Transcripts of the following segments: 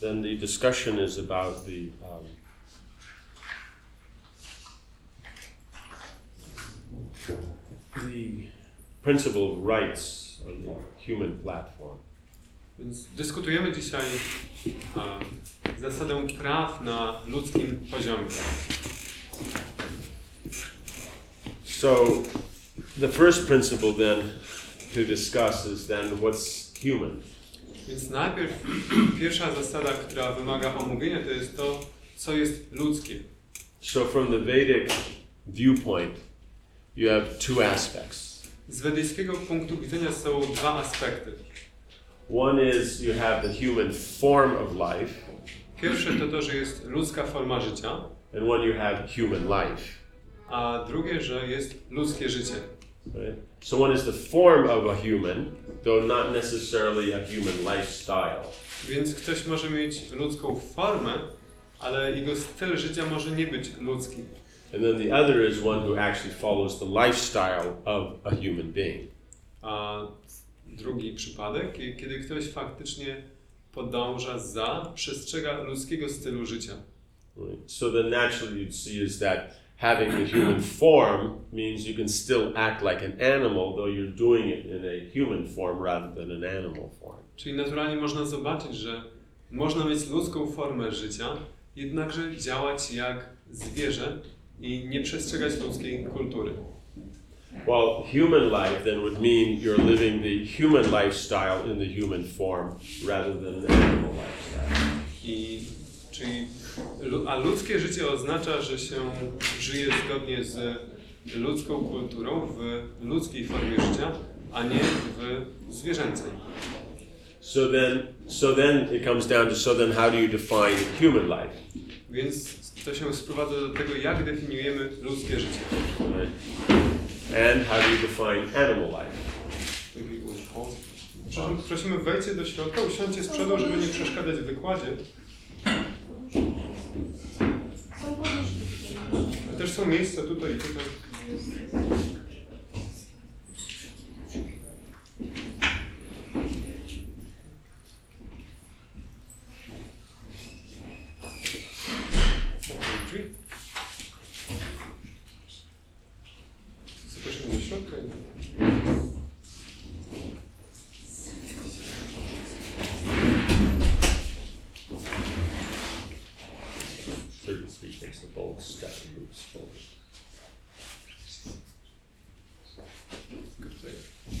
then the discussion is about the um, the principle of rights on the human platform. Więc dyskutujemy dzisiaj e, zasadę praw na ludzkim poziomie. So, the first principle then to discuss is then what's human. Więc najpierw pierwsza zasada, która wymaga omówienia, to jest to, co jest ludzkie. So, from the Vedic viewpoint, you have two aspects. Z wedyjskiego punktu widzenia są dwa aspekty. One is you have the human form of life, Pierwsze to to, że jest ludzka forma życia, and one you have human life. a drugie, że jest ludzkie życie. Right? So, one is the form of a human, though not necessarily a human lifestyle. Więc ktoś może mieć ludzką formę, ale jego styl życia może nie być ludzki. And then the other is one who actually follows the lifestyle of a human being. A drugi przypadek, kie- kiedy ktoś faktycznie podąża za, przestrzega ludzkiego stylu życia. Right? So then naturally you'd see is that having the human form means you can still act like an animal, though you're doing it in a human form rather than an animal form. Czyli naturalnie można zobaczyć, że można mieć ludzką formę życia, jednakże działać jak zwierzę i nie przestrzegać ludzkiej kultury. Well, human life then would mean you're living the human lifestyle in the human form rather than an animal lifestyle. I czyli, a ludzkie życie oznacza, że się żyje zgodnie z ludzką kulturą, w ludzkiej formie życia, a nie w zwierzęcej. So then, so then it comes down to so then how do you define human life? Więc to się sprowadza do tego, jak definiujemy ludzkie życie. And how do you define animal life? Prosimy wejdźcie do środka, usiądźcie z przodu, żeby nie przeszkadzać w wykładzie. Też są miejsca tutaj i tutaj. Drzwi. Zapraszamy do środka. i- Thirty-three takes a bold step and moves forward.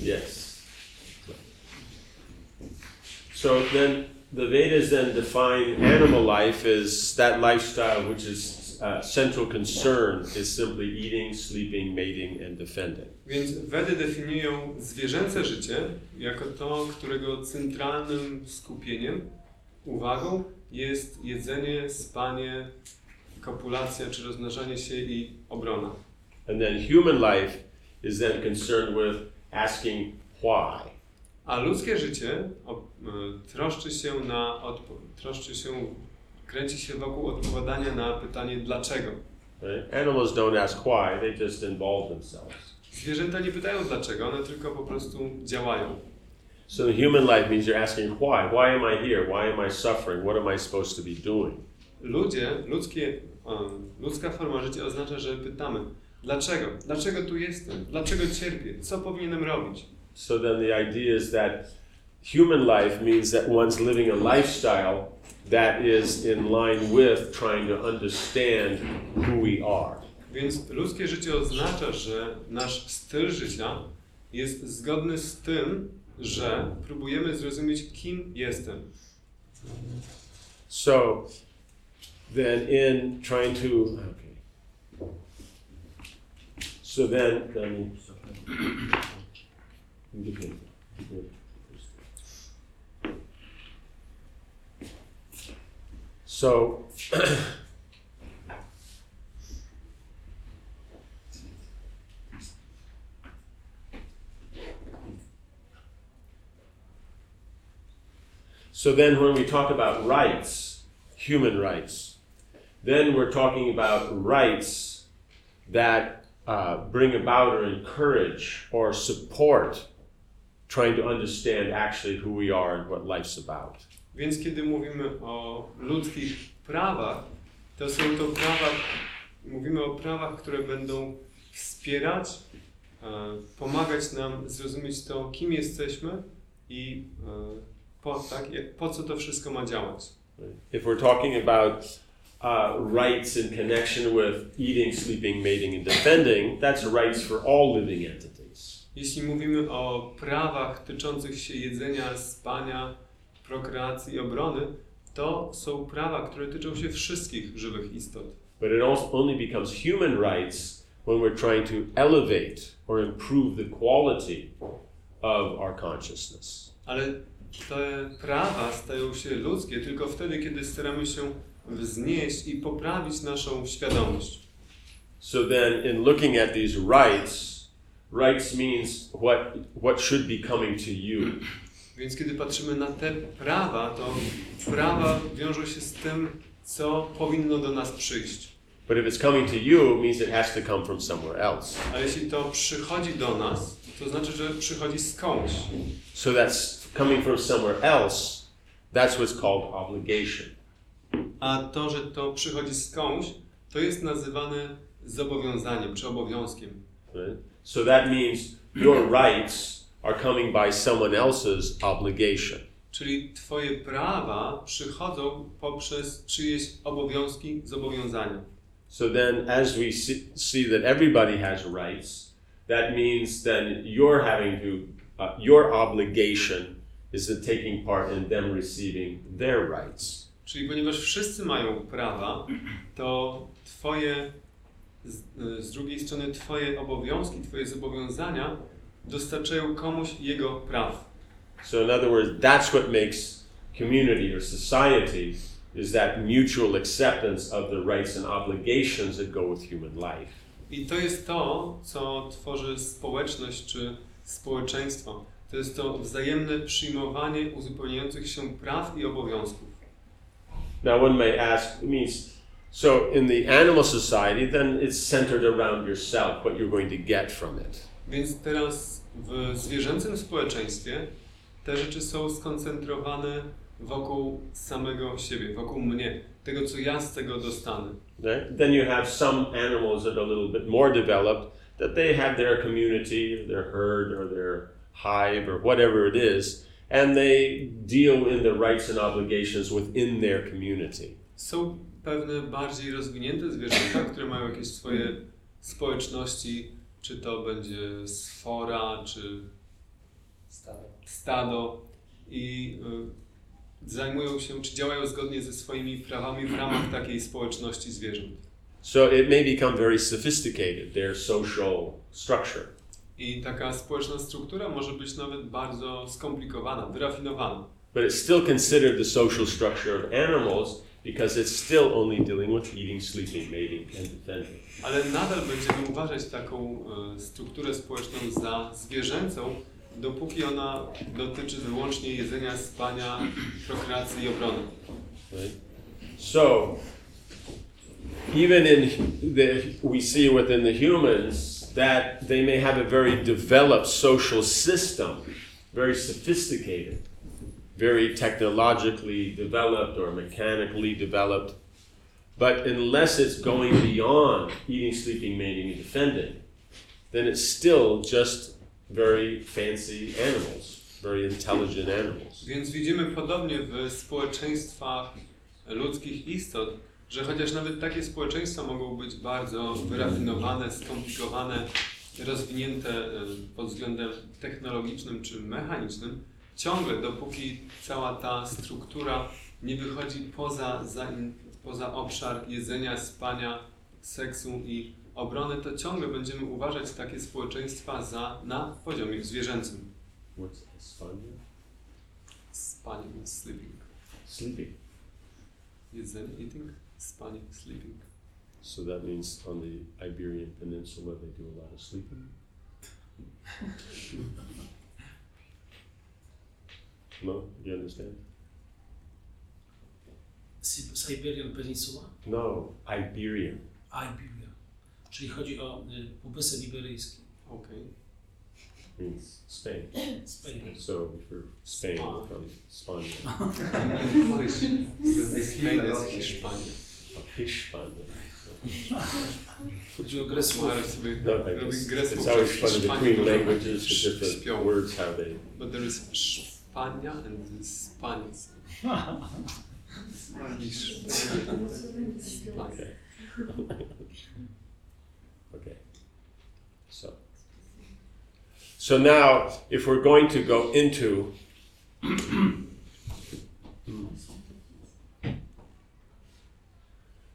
Yes. So then the Vedas then define animal life as that lifestyle which is uh, central concern is simply eating, sleeping, mating, and defending. Więc Wedy definiują zwierzęce życie jako to, którego centralnym skupieniem, uwagą jest jedzenie, spanie, kopulacja czy rozmnażanie się i obrona. And then human life is then concerned with asking why. A ludzkie życie o, e, troszczy się na troszczy się, kręci się wokół odpowiadania na pytanie dlaczego. Right? Animals don't ask why, they just involve themselves. Zwierzęta nie pytają dlaczego, one tylko po prostu działają. So the human life means you're asking why. Why am I here? Why am I suffering? What am I supposed to be doing? Ludzie, ludzkie, ludzka forma życia oznacza, że pytamy dlaczego? Dlaczego tu jestem? Dlaczego cierpię? Co powinienem robić? So then the idea is that human life means that one's living a lifestyle that is in line with trying to understand who we are. Więc ludzkie życie oznacza, że nasz styl życia jest zgodny z tym, że próbujemy zrozumieć, kim jestem. So then in trying to okay. So then then so So then, when we talk about rights, human rights, then we're talking about rights that uh, bring about or encourage or support trying to understand actually who we are and what life's about. Więc kiedy mówimy o ludzkich prawach, to są to prawa, mówimy o prawach, które będą wspierać, e, pomagać nam zrozumieć to, kim jesteśmy i e, po, tak, po co to wszystko ma działać. If we're talking about uh, rights in connection with eating, sleeping, mating, and defending, that's rights for all living entities. Jeśli mówimy o prawach tyczących się jedzenia, spania, prokreacji i obrony, to są prawa, które tyczą się wszystkich żywych istot. But it also only becomes human rights when we're trying to elevate or improve the quality of our consciousness. Ale te prawa stają się ludzkie tylko wtedy, kiedy staramy się wznieść i poprawić naszą świadomość. So then, in looking at these rights, rights means what what should be coming to you. Więc kiedy patrzymy na te prawa, to prawa wiążą się z tym, co powinno do nas przyjść. But if it's coming to you, it means it has to come from somewhere else. A jeśli to przychodzi do nas, to znaczy, że przychodzi skądś. So that's coming from somewhere else. That's what's called obligation. A to, że to przychodzi skądś, to jest nazywane zobowiązaniem czy obowiązkiem. Right? So that means your rights are coming by someone else's obligation. Czyli Twoje prawa przychodzą poprzez czyjeś obowiązki, zobowiązania. So then, as we see, see that everybody has rights, that means then you're having to, uh, your obligation is in taking part in them receiving their rights. Czyli ponieważ wszyscy mają prawa, to Twoje, z, y, z drugiej strony Twoje obowiązki, Twoje zobowiązania dostarczają komuś jego praw. So, in other words, that's what makes community or society is that mutual acceptance of the rights and obligations that go with human life. I to jest to, co tworzy społeczność czy społeczeństwo. To jest to wzajemne przyjmowanie uzupełniających się praw i obowiązków. Now, one may ask, it means, so in the animal society, then it's centered around yourself, what you're going to get from it. Więc teraz w zwierzęcym społeczeństwie te rzeczy są skoncentrowane wokół samego siebie, wokół mnie, tego co ja z tego dostanę. Right? Then you have some animals that are a little bit more developed, that they have their community, their herd, or their hive, or whatever it is, and they deal in the rights and obligations within their community. Są pewne bardziej rozwinięte zwierzęta, które mają jakieś swoje społeczności, czy to będzie sfora, czy stado i y, zajmują się, czy działają zgodnie ze swoimi prawami w ramach takiej społeczności zwierząt. So it may become very sophisticated, their social structure. I taka społeczna struktura może być nawet bardzo skomplikowana, wyrafinowana. But it's still considered the social structure of animals because it's still only dealing with eating, sleeping, mating, and defending. Ale nadal będziemy uważać taką y, strukturę społeczną za zwierzęcą, dopóki ona dotyczy wyłącznie jedzenia, spania, prokreacji i obrony. Right? So, even in the, we see within the humans that they may have a very developed social system, very sophisticated, very technologically developed or mechanically developed. But unless it's going beyond eating, sleeping, mating, and defending, then it's still just very fancy animals, very intelligent animals. Więc widzimy podobnie w społeczeństwach ludzkich istot, że chociaż nawet takie społeczeństwa mogą być bardzo wyrafinowane, skomplikowane, rozwinięte y, pod względem technologicznym czy mechanicznym, ciągle dopóki cała ta struktura nie wychodzi poza, za, poza obszar jedzenia, spania, seksu i obrony, to ciągle będziemy uważać takie społeczeństwa za na poziomie zwierzęcym. What's Espana? Spanie, sleeping. Sleeping. Jedzenie, eating, spanie, sleeping. So that means on the Iberian Peninsula they do a lot of sleeping? No? You understand? Si- Siberian Peninsula? No, Iberian. Iberia. Czyli chodzi o y, Półwysep Iberyjski. Okej. means Spain. Spain. So for Spain, Spa. from Spania. Spain jest Hiszpania. Hispania. Chodzi o grę słów. Marek sobie No, I robi guess grę it's słów, always że w funny Hiszpanii between dużo languages, the ś- different śpią. words, how they. But there is Hiszpania and Spanish. Hiszpania. Okay. okay. So. So now, if we're going to go into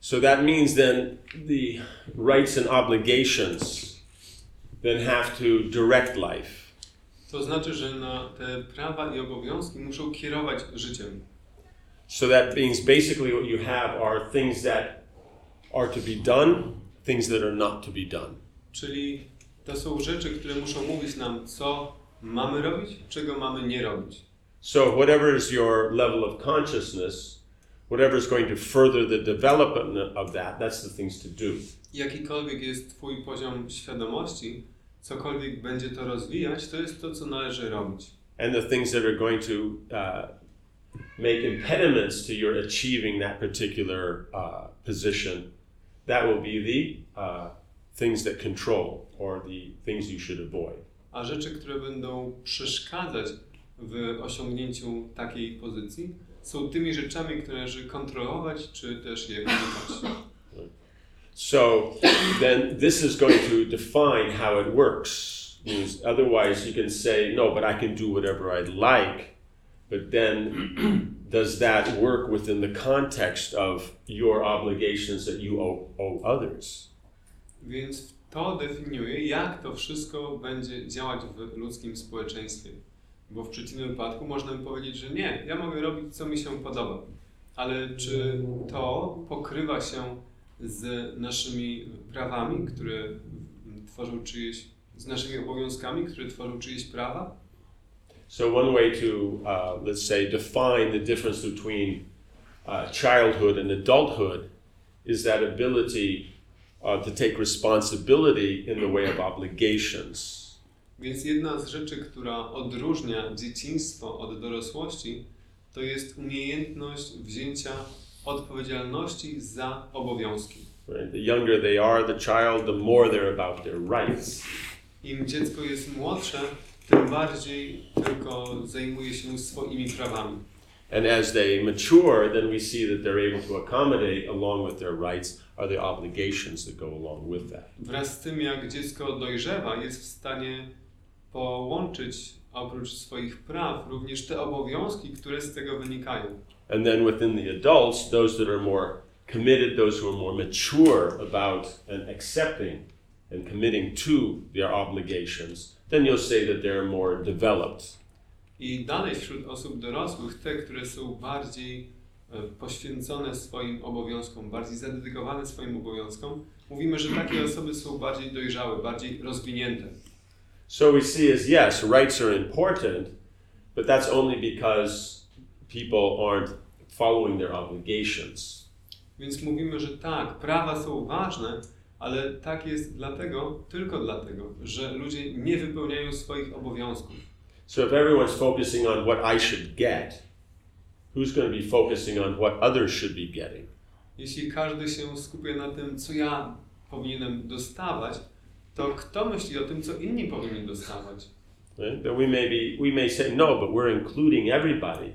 So that means then the rights and obligations then have to direct life. To znaczy, że na te prawa i obowiązki muszą kierować życiem. So that means basically what you have are things that are to be done, things that are not to be done. Czyli to są rzeczy, które muszą mówić nam, co mamy robić, czego mamy nie robić. So, whatever is your level of consciousness, whatever is going to further the development of that, that's the things to do. Jakikolwiek jest Twój poziom świadomości, cokolwiek będzie to rozwijać, to jest to, co należy robić. And the things that are going to uh, make impediments to your achieving that particular uh, position, that will be the uh, things that control or the things you should avoid. A rzeczy, które będą przeszkadzać w osiągnięciu takiej pozycji, są tymi rzeczami, które należy kontrolować, czy też je unikać. So then this is going to define how it works. Means otherwise you can say, no, but I can do whatever I'd like. But then does that work within the context of your obligations that you owe, owe others? Więc to definiuje, jak to wszystko będzie działać w ludzkim społeczeństwie. Bo w przeciwnym wypadku można by powiedzieć, że nie, ja mogę robić, co mi się podoba. Ale czy to pokrywa się z naszymi prawami, które tworzą czyjeś, z naszymi obowiązkami, które tworzą czyjeś prawa? So one way to, uh, let's say, define the difference between uh, childhood and adulthood is that ability uh, to take responsibility in the way of obligations. Więc jedna z rzeczy, która odróżnia dzieciństwo od dorosłości, to jest umiejętność wzięcia odpowiedzialności za obowiązki. Right? The younger they are, the child, the more they're about their rights. Im dziecko jest młodsze, tym bardziej tylko zajmuje się swoimi prawami. And as they mature, then we see that they're able to accommodate, along with their rights, are the obligations that go along with that. Wraz z tym, jak dziecko dojrzewa, jest w stanie połączyć oprócz swoich praw również te obowiązki, które z tego wynikają. And then within the adults, those that are more committed, those who are more mature about and accepting and committing to their obligations, then you'll say that they're more developed. I dalej wśród osób dorosłych, te, które są bardziej e, poświęcone swoim obowiązkom, bardziej zadedykowane swoim obowiązkom, mówimy, że takie osoby są bardziej dojrzałe, bardziej rozwinięte. So we see as yes, rights are important, but that's only because people aren't following their obligations. Więc mówimy, że tak, prawa są ważne, ale tak jest dlatego, tylko dlatego, że ludzie nie wypełniają swoich obowiązków. So if everyone's focusing on what I should get, who's going to be focusing on what others should be getting? Jeśli każdy się skupia na tym, co ja powinienem dostawać, to kto myśli o tym, co inni powinni dostawać? Right? That we may be, we may say no, but we're including everybody.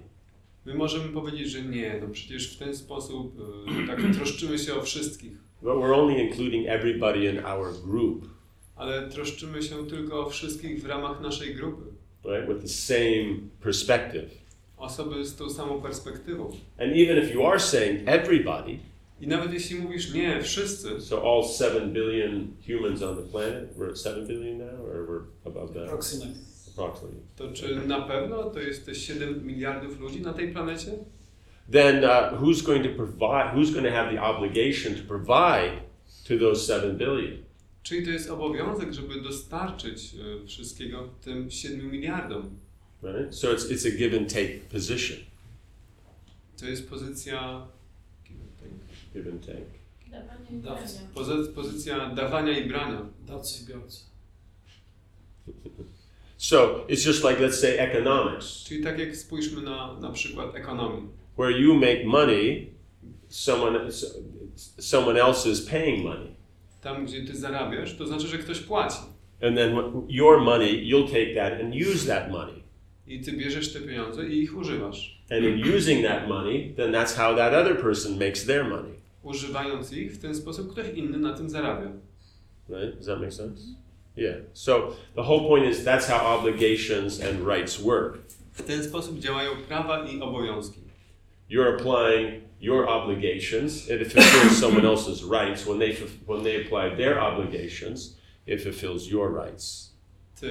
My możemy powiedzieć, że nie, no przecież w ten sposób y, tak troszczymy się o wszystkich, But we're only including everybody in our group, ale troszczymy się tylko o wszystkich w ramach naszej grupy. right? With the same perspective. Osoby z tą samą perspektywą. And even if you are saying everybody, I nawet jeśli mówisz nie, wszyscy, so all seven billion humans on the planet, we're at seven billion now, or we're above that Approximately. approximately. to czy na pewno to jest te 7 miliardów ludzi na tej planecie? Then uh, who's going to provide? Who's going to have the obligation to provide to those seven billion? Czyli to jest obowiązek, żeby dostarczyć y, wszystkiego tym 7 miliardom. Right. So it's it's a give and take position. To jest pozycja. Give and take. Dawanie i brania. Pozy, pozycja dawania i brania. Dawcy i biorcy. So it's just like, let's say, economics, Czyli tak jak spójrzmy na na przykład ekonomii. where you make money, someone, someone else is paying money. Tam, gdzie ty zarabiasz, to znaczy, że ktoś płaci. And then your money, you'll take that and use that money. I ty bierzesz te pieniądze i ich używasz. And in using that money, then that's how that other person makes their money. Używając ich, w ten sposób ktoś inny na tym zarabia. Right? Does that make sense? Yeah. So the whole point is that's how obligations and rights work. W ten sposób działają prawa i obowiązki. You're applying your obligations, and it fulfills someone else's rights. When they when they apply their obligations, it fulfills your rights. Ty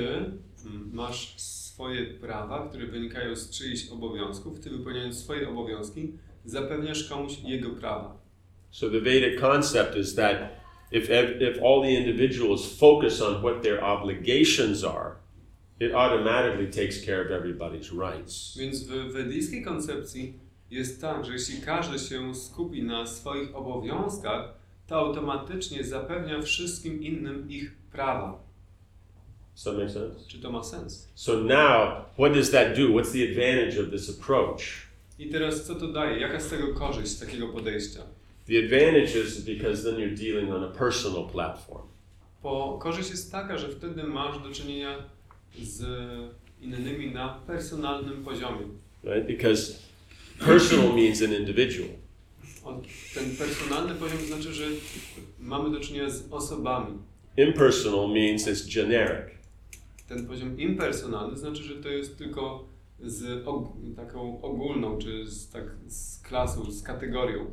mm, masz swoje prawa, które wynikają z czyichś obowiązków. Ty wypełniając swoje obowiązki, zapewniasz komuś jego prawa. So the Vedic concept is that if if all the individuals focus on what their obligations are, it automatically takes care of everybody's rights. Więc w wedyjskiej koncepcji jest tak, że jeśli każdy się skupi na swoich obowiązkach, to automatycznie zapewnia wszystkim innym ich prawa. Does that make sense? Czy to ma sens? So now, what does that do? What's the advantage of this approach? I teraz co to daje? Jaka z tego korzyść, z takiego podejścia? The advantage is because then you're dealing on a personal platform. Bo korzyść jest taka, że wtedy masz do czynienia z innymi na personalnym poziomie. right? Because personal means an individual. Ten personalny poziom znaczy, że mamy do czynienia z osobami. Impersonal means it's generic. Ten poziom impersonalny znaczy, że to jest tylko z og- taką ogólną, czy z, tak, z klasą, z kategorią.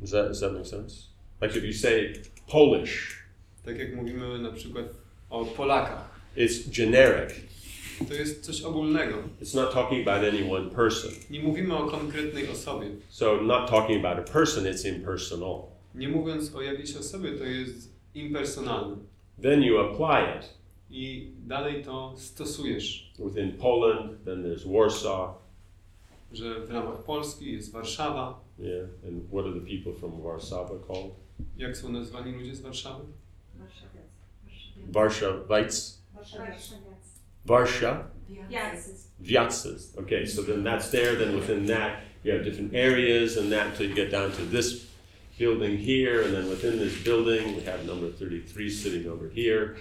Does that, does that make sense? Like if you say Polish, Tak jak mówimy na przykład o Polakach. it's generic. To jest coś ogólnego. It's not talking about any one person. Nie mówimy o konkretnej osobie. So not talking about a person, it's impersonal. Nie mówiąc o jakiejś osobie, to jest impersonalne. Then you apply it. I dalej to stosujesz, Within Poland, then there's Warsaw, że w ramach Polski jest Warszawa. Yeah. And what are the people from Warsaw called? Jak są nazwani ludzie z Warszawy? Warszawites, Warszawiec. Varsha, Yes. Vyatsas. Okay, so then that's there. Then within that, you have different areas, and that until you get down to this building here, and then within this building, we have number 33 sitting over here,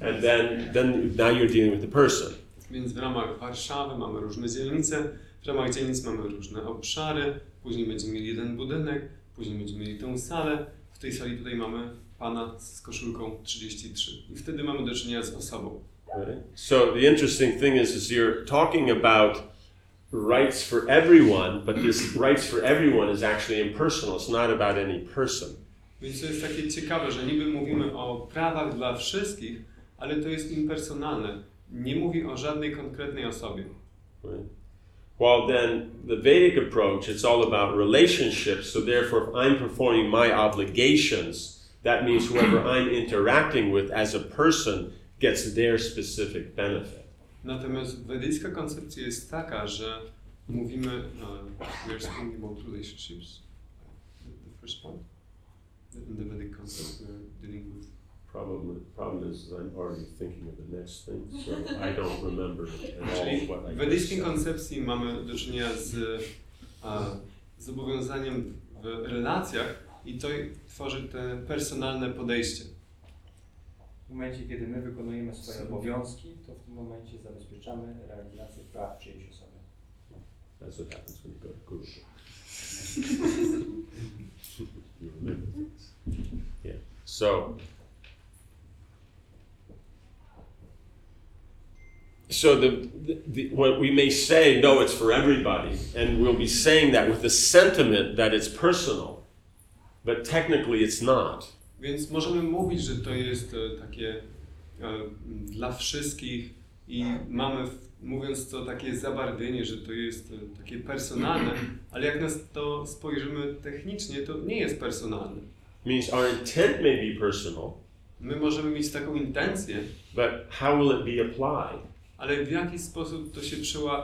and then then now you're dealing with the person. Więc w ramach Warszawy mamy różne dzielnice, w ramach dzielnic mamy różne obszary, później będziemy mieli jeden budynek, później będziemy mieli tę salę. W tej sali tutaj mamy pana z koszulką 33. I wtedy mamy do czynienia z osobą. Right. So the interesting thing is, is you're talking about rights for everyone, but this rights for everyone is actually impersonal. It's not about any person. Więc to jest takie ciekawe, że niby mówimy o prawach dla wszystkich, ale to jest impersonalne. Nie mówi o żadnej konkretnej osobie. Right? While then the Vedic approach, it's all about relationships. So therefore, if I'm performing my obligations, that means whoever I'm interacting with as a person gets their specific benefit. Natomiast wedyjska koncepcja jest taka, że mówimy, uh, we're speaking about relationships. The, the first point. In the Vedic concept, we're dealing with. Problem, problem is I'm already thinking of the next thing, so I don't remember at all Czyli what I w just wedyjskiej said. koncepcji mamy do czynienia z a, zobowiązaniem w relacjach i to tworzy te personalne podejście. W momencie, kiedy my wykonujemy swoje obowiązki, to w tym momencie zabezpieczamy realizację praw czyjejś osoby. That's what happens when you go to Guru. you remember things. Yeah. So. So the, the, what we may say, no, it's for everybody, and we'll be saying that with the sentiment that it's personal, but technically it's not. Więc możemy mówić, że to jest e, takie e, dla wszystkich i mamy, mówiąc to, takie zabarwienie, że to jest e, takie personalne, ale jak nas to spojrzymy technicznie, to nie jest personalne. means our intent may be personal, My możemy mieć taką intencję, but how will it be applied? Ale w jaki sposób to się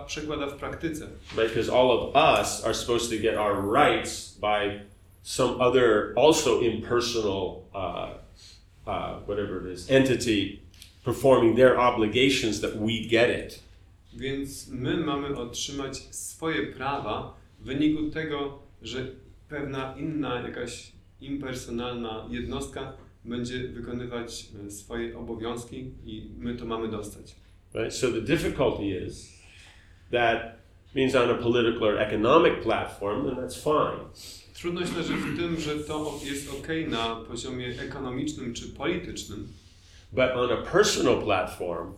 przekłada w praktyce? Because all of us are supposed to get our rights by some other, also impersonal, uh, uh, whatever it is, entity performing their obligations that we get it. Więc my mamy otrzymać swoje prawa w wyniku tego, że pewna inna, jakaś impersonalna jednostka będzie wykonywać e, swoje obowiązki i my to mamy dostać. Right? So the difficulty is that means on a political or economic platform, then that's fine. Trudność leży w tym, że to jest ok na poziomie ekonomicznym czy politycznym, But on a personal platform,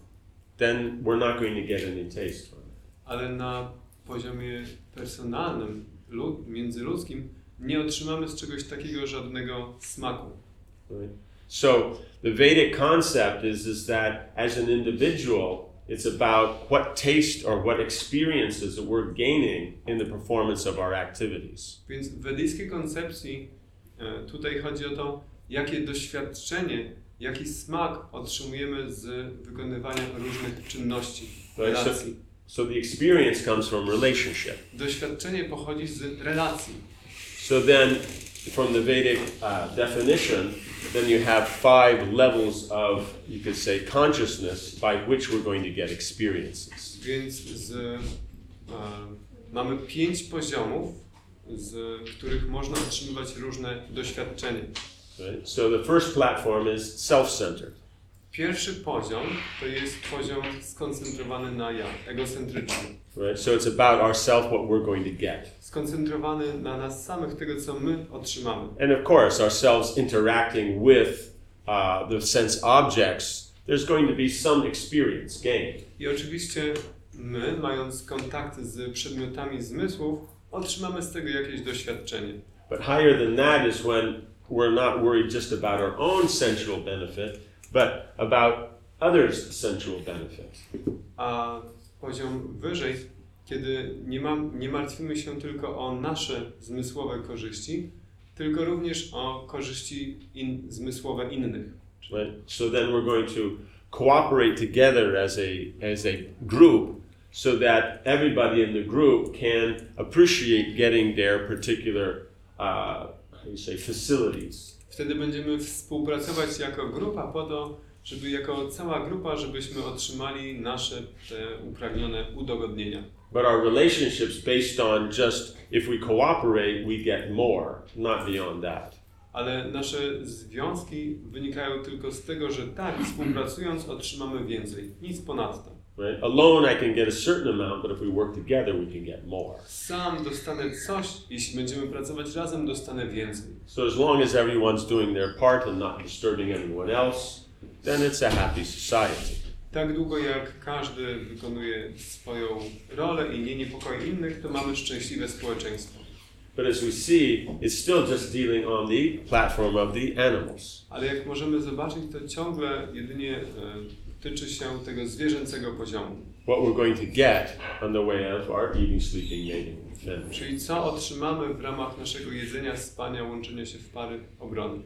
then we're not going to get any taste from it. ale na poziomie personalnym, lu- międzyludzkim nie otrzymamy z czegoś takiego żadnego smaku. Right? So the Vedic concept is, is that as an individual, it's about what taste or what experiences that we're gaining in the performance of our activities. Więc w wedyjskiej koncepcji e, tutaj chodzi o to, jakie doświadczenie, jaki smak otrzymujemy z wykonywania różnych czynności, so, relacji. so the experience comes from relationship. Doświadczenie pochodzi z relacji. So then, from the Vedic uh, definition, then you have five levels of, you could say, consciousness by which we're going to get experiences. Więc z, e, mamy pięć poziomów, z których można otrzymywać różne doświadczenie. Right? So the first platform is self-centered. Pierwszy poziom to jest poziom skoncentrowany na ja, egocentryczny. Right? So it's about ourselves, what we're going to get. Skoncentrowany na nas samych, tego co my otrzymamy. And of course, ourselves interacting with uh, the sense objects, there's going to be some experience gained. I oczywiście my, mając kontakty z przedmiotami zmysłów, otrzymamy z tego jakieś doświadczenie. But higher than that is when we're not worried just about our own sensual benefit, but about others' sensual benefit. A poziom wyżej, kiedy nie, mam, nie martwimy się tylko o nasze zmysłowe korzyści, tylko również o korzyści in, zmysłowe innych. Right? So then we're going to cooperate together as a as a group so that everybody in the group can appreciate getting their particular uh, how you say facilities. Wtedy będziemy współpracować jako grupa po to, żeby jako cała grupa, żebyśmy otrzymali nasze te uprawnione udogodnienia. But our relationships based on just if we cooperate, we get more, not beyond that. Ale nasze związki wynikają tylko z tego, że tak, współpracując otrzymamy więcej. Nic ponadto. Right? Alone, I can get a certain amount, but if we work together, we can get more. Sam dostanę coś, jeśli będziemy pracować razem, dostanę więcej. So as long as everyone's doing their part and not disturbing anyone else, then it's a happy society. Tak długo jak każdy wykonuje swoją rolę i nie niepokoi innych, to mamy szczęśliwe społeczeństwo. But as we see, it's still just dealing on the platform of the animals. Ale jak możemy zobaczyć, to ciągle jedynie e, tyczy się tego zwierzęcego poziomu. What we're going to get on the way of our eating, sleeping, mating. Czyli co otrzymamy w ramach naszego jedzenia, spania, łączenia się w pary, obrony.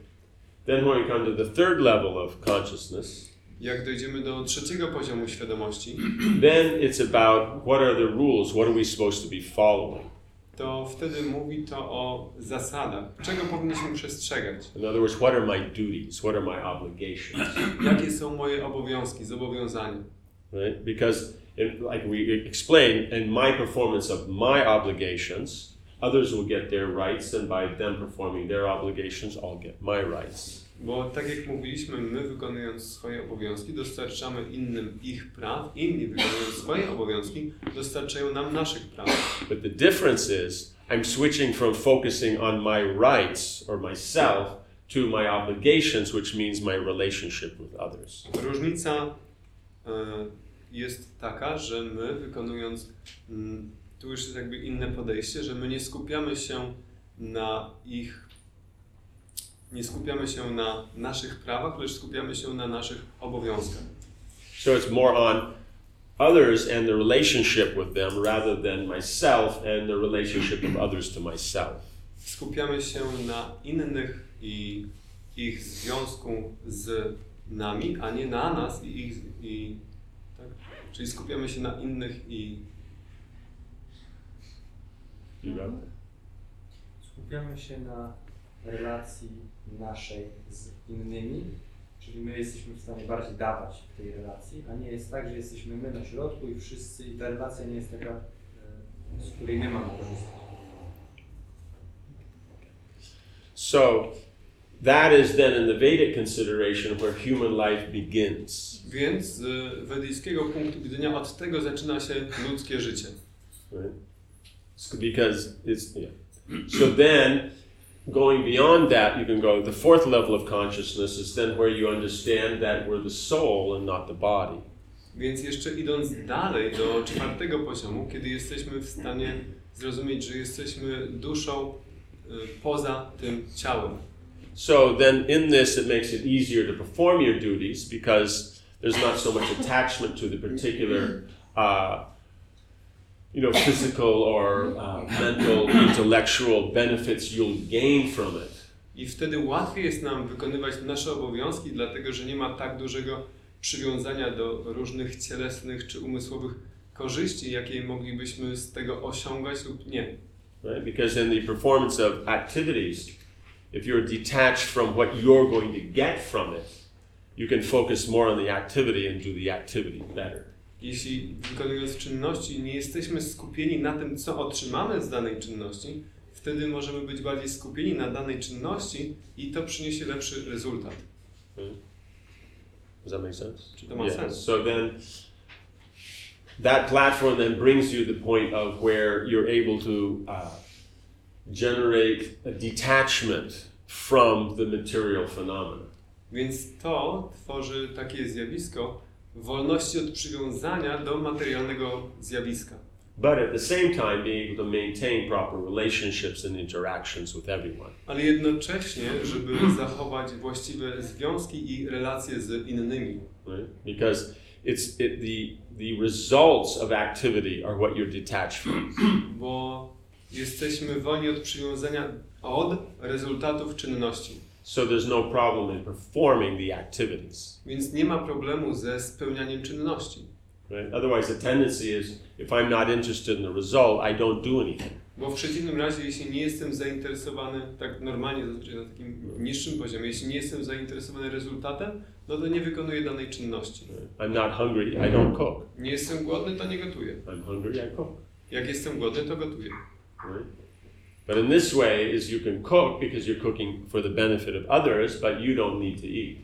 Then when we come to the third level of consciousness, Jak dojdziemy do trzeciego poziomu świadomości, then it's about what are the rules, what are we supposed to be following. to wtedy mówi to o zasadach, czego powinniśmy przestrzegać, In other words, what are my duties? What are my obligations? jakie są moje obowiązki, zobowiązania. Right? Because, in, like we explained, in my performance of my obligations, others will get their rights, and by them performing their obligations, I'll get my rights. Bo tak jak mówiliśmy, my wykonując swoje obowiązki, dostarczamy innym ich praw, inni wykonując swoje obowiązki, dostarczają nam naszych praw. But the difference is, I'm switching from focusing on my rights or myself to my obligations, which means my relationship with others. Różnica e, jest taka, że my wykonując, mm, tu już jest jakby inne podejście, że my nie skupiamy się na ich, nie skupiamy się na naszych prawach, lecz skupiamy się na naszych obowiązkach. So it's more on others and the relationship with them rather than myself and the relationship of others to myself. Skupiamy się na innych i ich związku z nami, a nie na nas i ich, i, tak? czyli skupiamy się na innych i Skupiamy się na relacji naszej z innymi, Czyli my jesteśmy w stanie bardziej dawać w tej relacji, a nie jest tak, że jesteśmy my na środku i wszyscy, i ta relacja nie jest taka, e, z której my mamy korzystać. So that is then in the Vedic consideration where human life begins. Więc z wedyjskiego punktu widzenia od tego zaczyna się ludzkie życie. Right? Because it's yeah. So then going beyond that you can go the fourth level of consciousness is then where you understand that we're the soul and not the body. Więc jeszcze idąc dalej do czwartego poziomu, kiedy jesteśmy w stanie zrozumieć, że jesteśmy duszą y, poza tym ciałem. So then in this it makes it easier to perform your duties because there's not so much attachment to the particular uh, you know physical or uh, mental intellectual benefits you'll gain from it. I wtedy łatwiej jest nam wykonywać nasze obowiązki, dlatego że nie ma tak dużego przywiązania do różnych cielesnych czy umysłowych korzyści, jakie moglibyśmy z tego osiągać lub nie. right? Because in the performance of activities, if you're detached from what you're going to get from it, you can focus more on the activity and do the activity better. Jeśli wykonując czynności nie jesteśmy skupieni na tym, co otrzymamy z danej czynności, wtedy możemy być bardziej skupieni na danej czynności i to przyniesie lepszy rezultat. Does that make sense? Czy to ma Yeah. sens? So then, that platform then brings you the point of where you're able to uh, generate a detachment from the material phenomena. Więc to tworzy takie zjawisko wolności od przywiązania do materialnego zjawiska. But at the same time, being able to maintain proper relationships and interactions with everyone. ale jednocześnie, żeby zachować właściwe związki i relacje z innymi. right? Because it's it, the the results of activity are what you're detached from. Bo jesteśmy wolni od przywiązania od rezultatów czynności. So there's no problem in performing the activities, Więc nie ma problemu ze spełnianiem czynności. right? Otherwise, the tendency is if I'm not interested in the result, I don't do anything. Bo w przeciwnym razie, jeśli nie jestem zainteresowany, tak normalnie zazwyczaj na takim niższym poziomie, jeśli nie jestem zainteresowany rezultatem, no to nie wykonuję danej czynności. I'm not hungry, I don't cook. Nie jestem głodny, to nie gotuję. I'm hungry, I cook. Jak jestem głodny, to gotuję. Right? But in this way, is you can cook because you're cooking for the benefit of others, but you don't need to eat.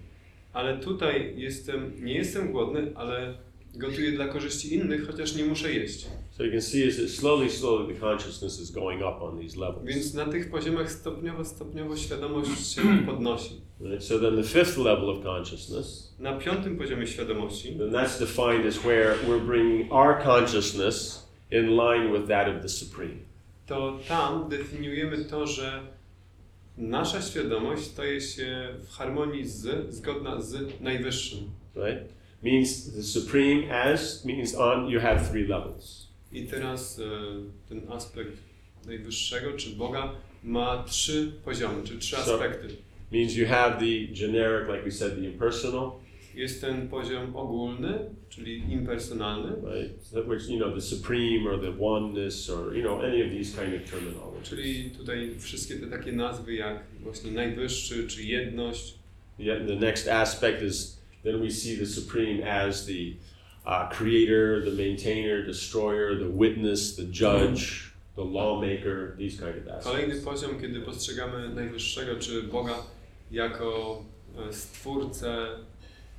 Ale tutaj jestem, nie jestem głodny, ale gotuję dla korzyści innych, chociaż nie muszę jeść. So you can see as it slowly, slowly the consciousness is going up on these levels. Więc na tych poziomach stopniowo, stopniowo świadomość się podnosi. Right? So then the fifth level of consciousness, Na piątym poziomie świadomości, then that's defined as where we're bringing our consciousness in line with that of the Supreme. To tam definiujemy to, że nasza świadomość staje się w harmonii z, zgodna z Najwyższym. Right? Means the Supreme as means on you have three levels. I teraz e, ten aspekt Najwyższego, czy Boga, ma trzy poziomy, czy trzy So- aspekty. Means you have the generic, like we said, the impersonal, Jest ten poziom ogólny, czyli impersonalny, right? Which you know the supreme or the oneness or you know any of these kind of terminologies. czyli tutaj wszystkie te takie nazwy jak właśnie Najwyższy, czy Jedność. Yet the next aspect is then we see the supreme as the uh, creator, the maintainer, destroyer, the witness, the judge, the lawmaker, these kind of Kolejny aspects. poziom, kiedy postrzegamy Najwyższego, czy Boga jako e, Stwórcę,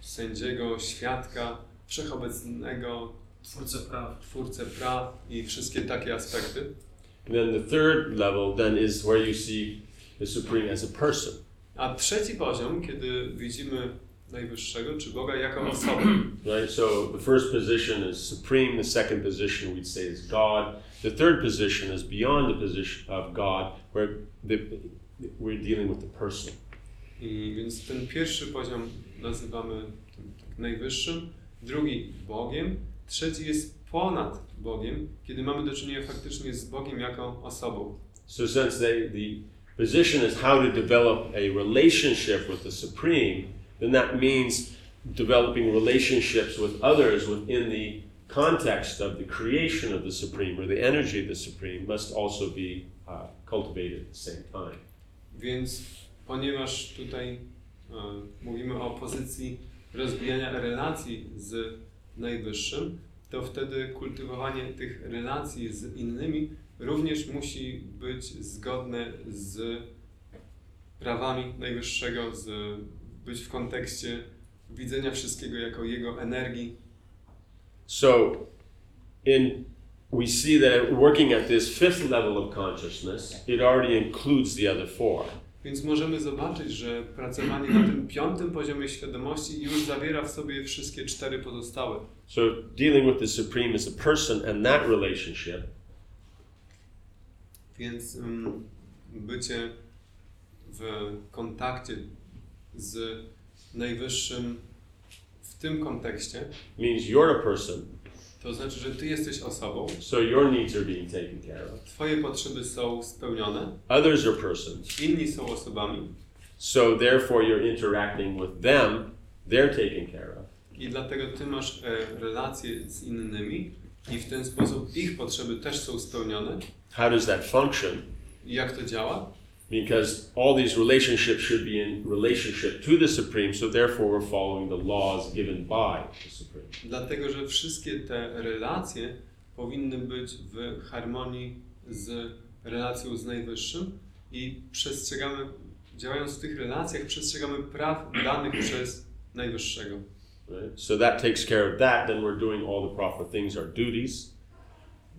sędziego, świadka, wszechobecnego, Twórcę praw. Twórcę praw i wszystkie takie aspekty. And then the third level then is where you see the supreme as a person. A trzeci poziom, kiedy widzimy Najwyższego, czy Boga jako osobę. Right? So the first position is supreme, the second position we'd say is God. The third position is beyond the position of God, where the, we're dealing with the person. I więc ten pierwszy poziom nazywamy najwyższym, drugi Bogiem, trzeci jest ponad Bogiem, kiedy mamy do czynienia faktycznie z Bogiem jako osobą. So since they, the position is how to develop a relationship with the Supreme, then that means developing relationships with others within the context of the creation of the Supreme or the energy of the Supreme must also be uh, cultivated at the same time. Więc ponieważ tutaj mówimy o pozycji rozwijania relacji z Najwyższym, to wtedy kultywowanie tych relacji z innymi również musi być zgodne z prawami Najwyższego, z, być w kontekście widzenia wszystkiego jako Jego energii. So, in we see that working at this fifth level of consciousness, it already includes the other four. Więc możemy zobaczyć, że pracowanie na tym piątym poziomie świadomości już zawiera w sobie wszystkie cztery pozostałe. So, dealing with the Supreme as a person and that relationship Więc um, bycie w kontakcie z Najwyższym w tym kontekście, means you're a person, to znaczy, że Ty jesteś osobą, so your needs are being taken care of. Twoje potrzeby są spełnione, Others are persons, inni są osobami so therefore you're interacting with them, they're taken care of. i dlatego Ty masz e, relacje z innymi i w ten sposób ich potrzeby też są spełnione. How does that function? I jak to działa? Because all these relationships should be in relationship to the Supreme, so therefore we're following the laws given by the Supreme. Dlatego, że wszystkie te relacje powinny być w harmonii z relacją z Najwyższym i przestrzegamy, działając w tych relacjach, przestrzegamy praw danych przez Najwyższego. Right? So that takes care of that, then we're doing all the proper things, our duties.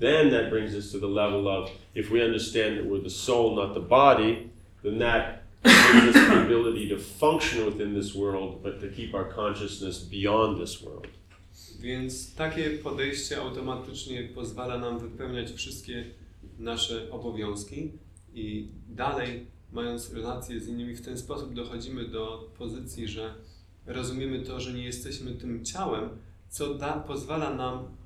Then that brings us to the level of if we understand that we're the soul, not the body, then that gives us the ability to function within this world, but to keep our consciousness beyond this world. Więc takie podejście automatycznie pozwala nam wypełniać wszystkie nasze obowiązki i dalej, mając relacje z innymi, w ten sposób dochodzimy do pozycji, że rozumiemy to, że nie jesteśmy tym ciałem, co da, pozwala nam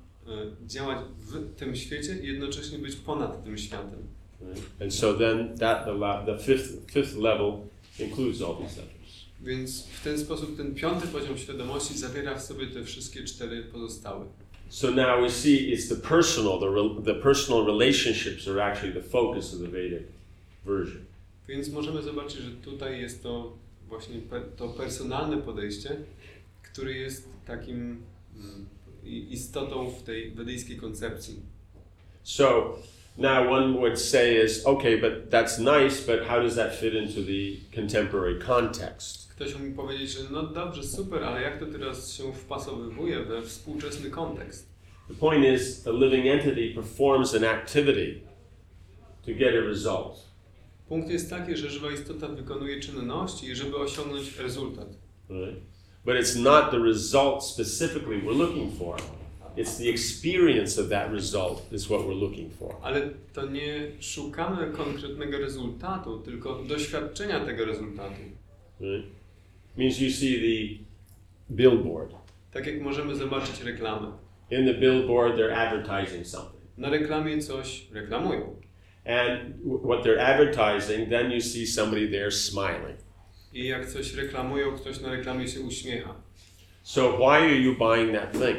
działać w tym świecie i jednocześnie być ponad tym światem. Right? And so then that the, fifth fifth level includes all these levels. Więc w ten sposób ten piąty poziom świadomości zawiera w sobie te wszystkie cztery pozostałe. So now we see it's the personal, the, re- the personal relationships are actually the focus of the Vedic version. Więc możemy zobaczyć, że tutaj jest to właśnie pe, to personalne podejście, które jest takim mm, i- istotą w tej wedyjskiej koncepcji. So now one would say is okay, but that's nice, but how does that fit into the contemporary context? Ktoś mi powiedzieć, że no dobrze, super, ale jak to teraz się wpasowywuje we współczesny kontekst? The point is, a living entity performs an activity to get a result. Punkt jest taki, że żywa istota wykonuje czynności, żeby osiągnąć rezultat. Right? But it's not the result specifically we're looking for. It's the experience of that result is what we're looking for. Ale to nie szukamy konkretnego rezultatu, tylko doświadczenia tego rezultatu. Right? Means you see the billboard. Tak jak możemy zobaczyć reklamę. In the billboard, they're advertising something. Na reklamie coś reklamują. And what they're advertising, then you see somebody there smiling. I jak coś reklamują, ktoś na reklamie się uśmiecha. So why are you buying that thing?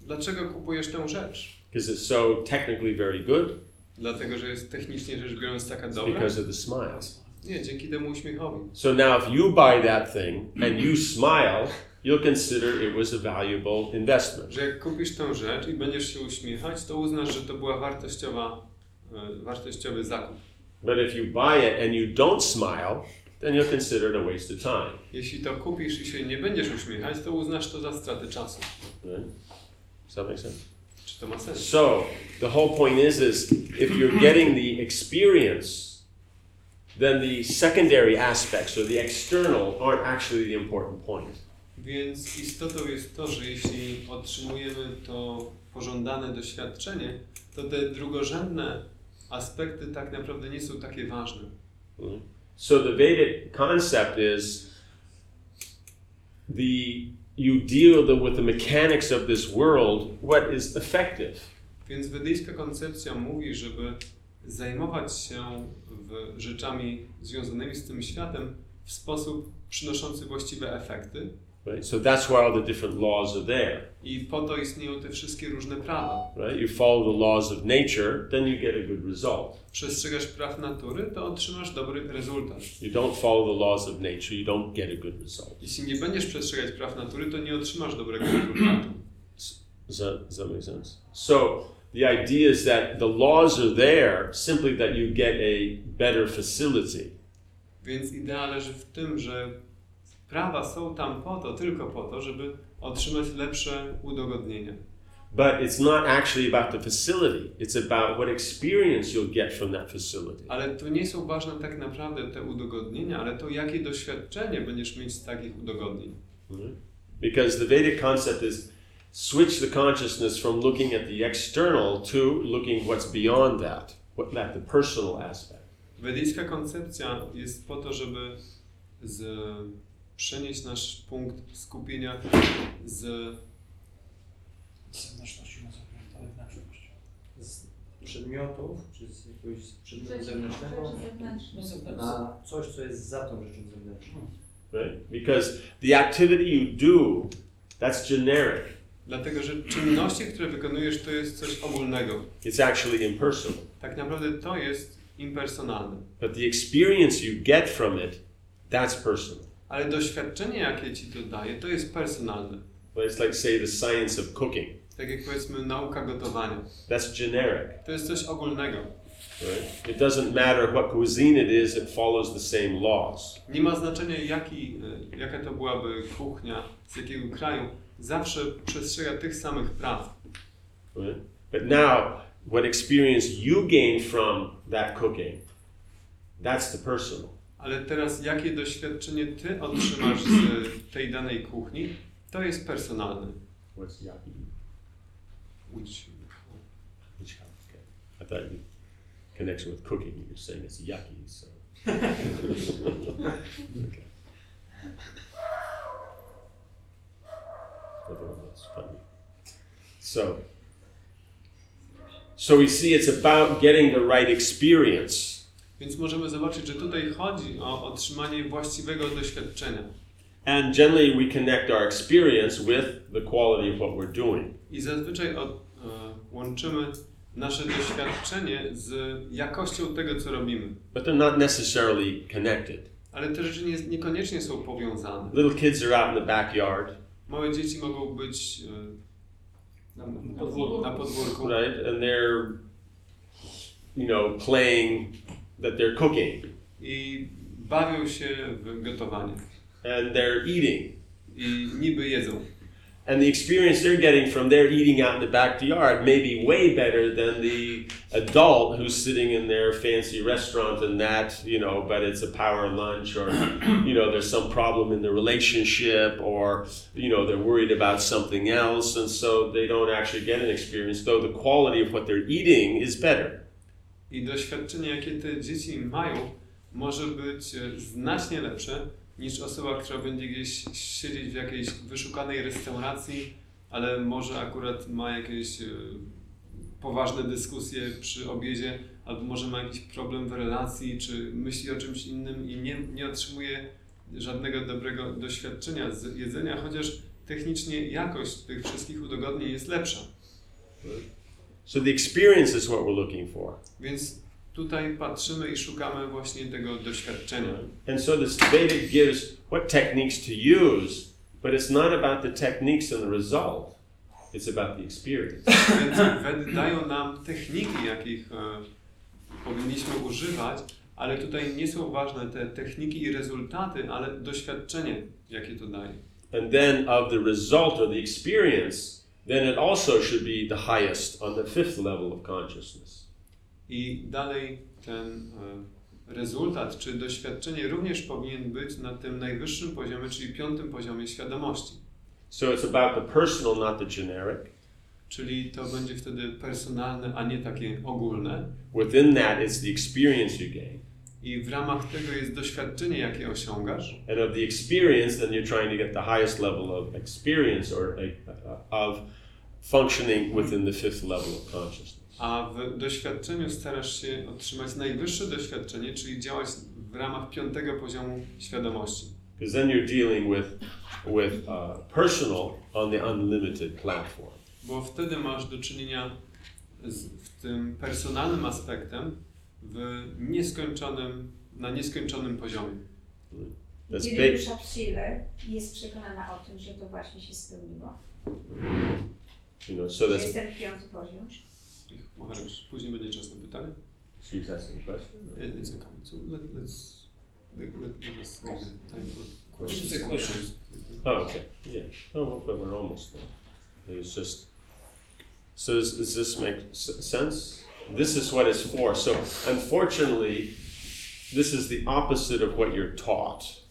Dlaczego kupujesz tę rzecz? Because it's so technically very good? Dlatego, że jest technicznie rzecz biorąc taka dobra? Because of the smile. Nie, dzięki temu uśmiechowi. So now if you buy that thing and you smile, you'll consider it was a valuable investment. Że jak kupisz tę rzecz i będziesz się uśmiechać, to uznasz, że to była wartościowa, e, wartościowy zakup. But if you buy it and you don't smile, then you'll consider it a waste of time. Jeśli to kupisz i się nie będziesz uśmiechać, to uznasz to za stratę czasu. Right? Does that make sense? Czy to ma sens? So the whole point is, is if you're getting the experience, then the secondary aspects or the external aren't actually the important point. Więc istotą jest to, że jeśli otrzymujemy to pożądane doświadczenie, to te drugorzędne aspekty tak naprawdę nie są takie ważne. Right? So the Vedic concept is the you deal the, with the mechanics of this world. What is effective? Więc wedyjska koncepcja mówi, żeby zajmować się rzeczami związanymi z tym światem w sposób przynoszący właściwe efekty. Right? So that's why all the different laws are there. I po to istnieją te wszystkie różne prawa. Right? You follow the laws of nature, then you get a good result. Przestrzegasz praw natury, to otrzymasz dobry rezultat. You don't follow the laws of nature, you don't get a good result. Jeśli nie będziesz przestrzegać praw natury, to nie otrzymasz dobrego rezultatu. Does that, does that make sense? So the idea is that the laws are there simply that you get a better facility. Więc idea leży w tym, że prawa są tam po to, tylko po to, żeby otrzymać lepsze udogodnienia. But it's not actually about the facility, it's about what experience you'll get from that facility. Ale to nie są ważne tak naprawdę te udogodnienia, ale to jakie doświadczenie będziesz mieć z takich udogodnień. Mhm. Because the Vedic concept is switch the consciousness from looking at the external to looking what's beyond that, what that the personal aspect. Wedyjska koncepcja jest po to, żeby z, przenieść nasz punkt skupienia z Zewnętrzności na. Z przedmiotów, czy z jakiegoś przedmiotu zewnętrznego. No na coś, co jest za tą rzeczą zewnętrzną. Right? Because the activity you do, that's generic. Dlatego, że czynności, które wykonujesz, to jest coś ogólnego. It's actually impersonal. Tak naprawdę to jest impersonalne. But the experience you get from it, that's personal. Ale doświadczenie, jakie ci to daje, to jest personalne. Well, it's like, say, the science of cooking. Tak jak powiedzmy nauka gotowania. That's generic. To jest coś ogólnego. Right? It doesn't matter what cuisine it is, it follows the same laws. Nie ma znaczenia, jaki, e, jaka to byłaby kuchnia, z jakiego kraju. Zawsze przestrzega tych samych praw. Right? But now, what experience you gain from that cooking, that's the personal. Ale teraz, jakie doświadczenie ty otrzymasz z tej danej kuchni, to jest personalne. What's yaki? Which, Which okay. I thought you connection with cooking, you were saying it's yucky, so. okay. Everyone that's funny. So, so we see it's about getting the right experience. Więc możemy zobaczyć, że tutaj chodzi o otrzymanie właściwego doświadczenia. And generally, we connect our experience with the quality of what we're doing. I zazwyczaj od, e, łączymy nasze doświadczenie z jakością tego, co robimy. But they're not necessarily connected. Ale te rzeczy nie, niekoniecznie są powiązane. Little kids are out in the backyard, Małe dzieci mogą być Na e, podwórku. na podwórku right? And they're, you know, playing that they're cooking i bawią się w gotowanie. and they're eating. I niby jedzą. And the experience they're getting from their eating out in the backyard may be way better than the adult who's sitting in their fancy restaurant and that, you know, but it's a power lunch or, you know, there's some problem in the relationship or, you know, they're worried about something else and so they don't actually get an experience, though the quality of what they're eating is better. I doświadczenie, jakie te dzieci mają, może być e, znacznie lepsze niż osoba, która będzie gdzieś siedzieć w jakiejś wyszukanej restauracji, ale może akurat ma jakieś e, poważne dyskusje przy obiedzie, albo może ma jakiś problem w relacji, czy myśli o czymś innym i nie, nie otrzymuje żadnego dobrego doświadczenia z jedzenia, chociaż technicznie jakość tych wszystkich udogodnień jest lepsza. So the experience is what we're looking for. Więc tutaj patrzymy i szukamy właśnie tego doświadczenia. And so this Vedic gives what techniques to use, but it's not about the techniques and the result. It's about the experience. Więc Wedy dają nam techniki, jakich e, powinniśmy używać, ale tutaj nie są ważne te techniki i rezultaty, ale doświadczenie, jakie to daje. And then of the result or the experience, then it also should be the highest on the fifth level of consciousness. I dalej ten e, rezultat czy doświadczenie również powinien być na tym najwyższym poziomie, czyli piątym poziomie świadomości. So it's about the personal, not the generic. Czyli to będzie wtedy personalne, a nie takie ogólne. Within that, it's the experience you gain. I w ramach tego jest doświadczenie, jakie osiągasz. And of the experience, then you're trying to get the highest level of experience or of functioning within the fifth level of consciousness. A w doświadczeniu starasz się otrzymać najwyższe doświadczenie, czyli działać w ramach piątego poziomu świadomości. because then you're dealing with with uh, personal on the unlimited platform. Bo wtedy masz do czynienia z tym personalnym aspektem w nieskończonym, na nieskończonym poziomie. That's Kiedy big. dusza w sile jest przekonana o tym, że to właśnie się spełniło, You know, so that's jest ten piąty poziom, Maharaj, Później będzie czas na pytanie. she's asking a question. It- It's okay. So let, let's let, let, let us make the time for questions. Oh, okay. Yeah. Oh, well, but we're almost there. It's just. So does, does this make sense? This is what it's for. So unfortunately, this is the opposite of what you're taught.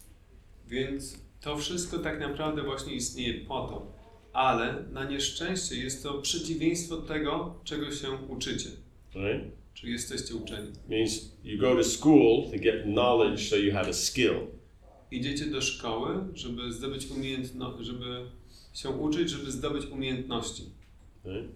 Więc to wszystko tak naprawdę właśnie istnieje po to. Ale na nieszczęście jest to przeciwieństwo tego, czego się uczycie. Right? Czy jesteście uczeni. means you go to school to get knowledge so you have a skill. Idziecie do szkoły, żeby zdobyć umiejętności, żeby się uczyć, żeby zdobyć umiejętności. Right?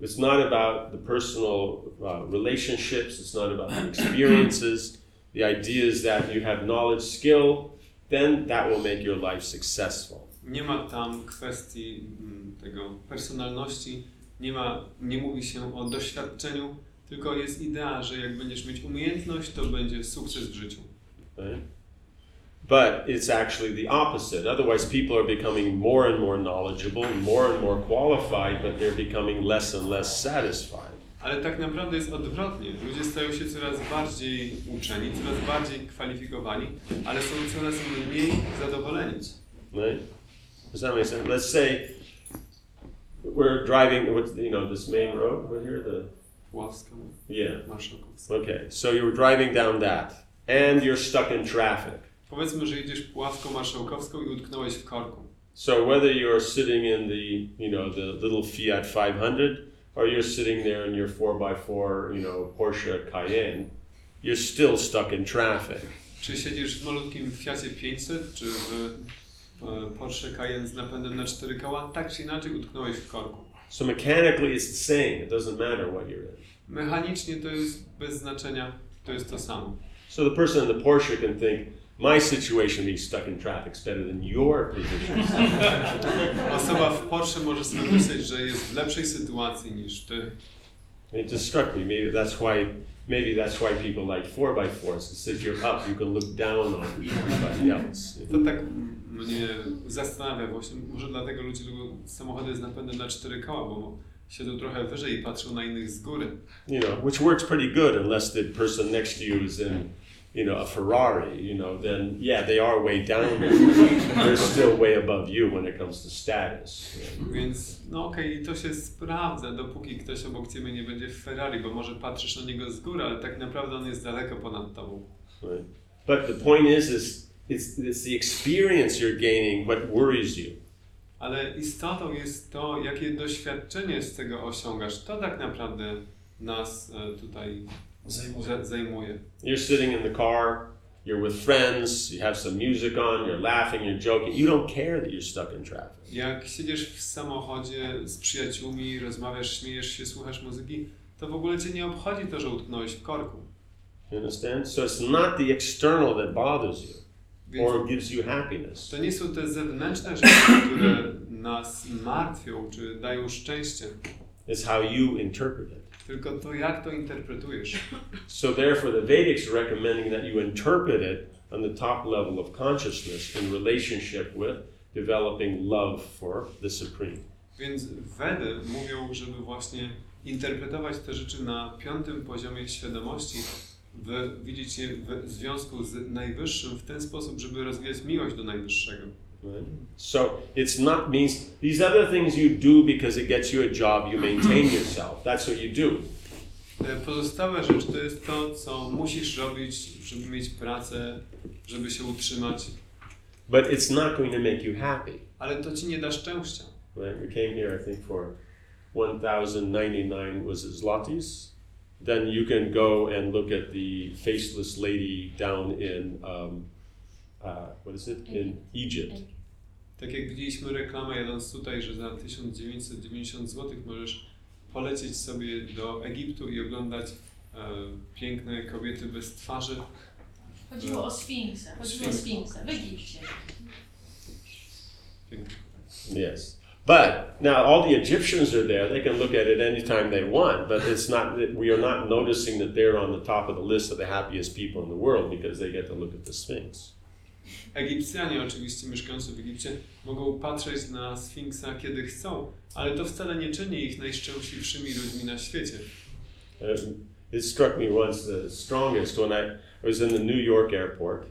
It's not about the personal uh, relationships. It's not about the experiences. The idea is that you have knowledge, skill, then that will make your life successful. Nie ma tam kwestii mm, tego personalności, nie ma, nie mówi się o doświadczeniu, tylko jest idea, że jak będziesz mieć umiejętność, to będzie sukces w życiu. Right? But it's actually the opposite. Otherwise, people are becoming more and more knowledgeable, more and more qualified, but they're becoming less and less satisfied. Ale tak naprawdę jest odwrotnie. Ludzie stają się coraz bardziej uczeni, coraz bardziej kwalifikowani, ale są coraz mniej zadowoleni. Right? Does that make sense? Let's say we're driving, what's, you know, this main road over here, the, Łaska yeah. Okay, so you were driving down that and you're stuck in traffic. Powiedzmy, że jedziesz Puławką Marszałkowską i utknąłeś w korku. So whether you're sitting in the, you know, the little Fiat 500 or you're sitting there in your 4x4, you know, Porsche Cayenne, you're still stuck in traffic. Czy siedzisz w malutkim Fiacie 500, czy w e, Porsche Cayenne z napędem na cztery koła, tak czy inaczej utknąłeś w korku. So mechanically it's the same. It doesn't matter what you're in. Mechanicznie to jest bez znaczenia, to jest to samo. So the person in the Porsche can think, my situation being stuck in traffic is better than your position. Osoba w Porsche może sobie myśleć, że jest w lepszej sytuacji niż ty. It just struck me. Maybe that's why. Maybe that's why people like four by fours. Says you're up, you can look down on everybody else. To tak mnie zastanawia właśnie. Może dlatego ludzie lubią samochody z napędem na cztery koła, bo siedzą trochę wyżej i patrzą na innych z góry. You know, which works pretty good unless the person next to you is in, you know, a Ferrari. You know, then yeah, they are way down there. They're still way above you when it comes to status. Więc no okej, to się sprawdza, dopóki ktoś obok ciebie nie będzie w Ferrari, bo może patrzysz na niego z góry, ale tak naprawdę on jest daleko ponad tobą. Right? But the point is, is it's it's the experience you're gaining what worries you. Ale istotą jest to, jakie doświadczenie z tego osiągasz. To tak naprawdę nas e, tutaj Zajmuje. za- zajmuje. You're sitting in the car, you're with friends, you have some music on, you're laughing, you're joking. You don't care that you're stuck in traffic. Jak siedzisz w samochodzie z przyjaciółmi, rozmawiasz, śmiejesz się, słuchasz muzyki, to w ogóle cię nie obchodzi to, że utknąłeś w korku. You understand? So it's not the external that bothers you Więc or gives you happiness. to nie są te zewnętrzne rzeczy, które nas martwią czy dają szczęście, It's how you interpret it. Tylko to, jak to interpretujesz. So therefore, the Vedics are recommending that you interpret it on the top level of consciousness in relationship with developing love for the Supreme. Więc Wedy mówią, żeby właśnie interpretować te rzeczy na piątym poziomie świadomości, w, widzieć je w związku z Najwyższym w ten sposób, żeby rozwijać miłość do Najwyższego. Right? So it's not means these other things you do because it gets you a job, you maintain yourself. That's what you do. Te pozostałe rzeczy to jest to, co musisz robić, żeby mieć pracę, żeby się utrzymać, But it's not going to make you happy. ale to ci nie da szczęścia. Right? We came here, I think, for 1,099 was it zlotys. Then you can go and look at the faceless lady down in, um, uh, what is it, in Egypt. Tak jak widzieliśmy reklamę jadąc tutaj, że za 1990 zł możesz polecieć sobie do Egiptu i oglądać e, piękne kobiety bez twarzy. Chodziło o Sfinksa, chodziło o Sfinksa, wygiście. Pięknie. Yes. But now all the Egyptians are there. They can look at it anytime they want, but it's not we are not noticing that they're on the top of the list of the happiest people in the world because they get to look at the Sphinx. Egipcjanie oczywiście mieszkający w Egipcie mogą patrzeć na Sfinksa kiedy chcą, ale to wcale nie czyni ich najszczęśliwszymi ludźmi na świecie. Um, it struck me once the strongest when I, I was in the New York airport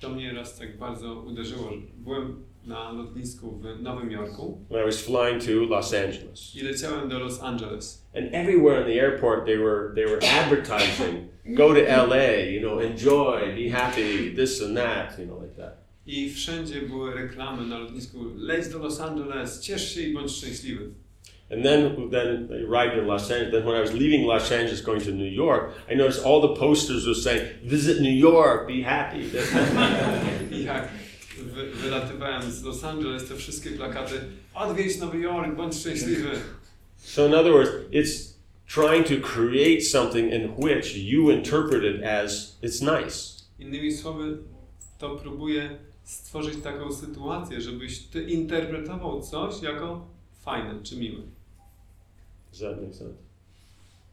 To mnie raz tak bardzo uderzyło. że Byłem na lotnisku w Nowym Jorku I was flying to Los Angeles. i leciałem do Los Angeles. And everywhere in the airport they were they were advertising, go to LA, you know, enjoy, be happy, this and that, you know, like that. I wszędzie były reklamy na lotnisku. Leć do Los Angeles, ciesz się i bądź szczęśliwy. And then then I arrived in Los Angeles. Then when I was leaving Los Angeles going to New York, I noticed all the posters were saying, visit New York, be happy. Jak wy, wylatywałem z Los Angeles, te wszystkie plakaty odwiedź Nowy Jork, bądź szczęśliwy. So in other words, it's trying to create something in which you interpret it as it's nice. Innymi słowy, to próbuje stworzyć taką sytuację, żebyś ty interpretował coś jako fajne czy miłe. Does that make sense?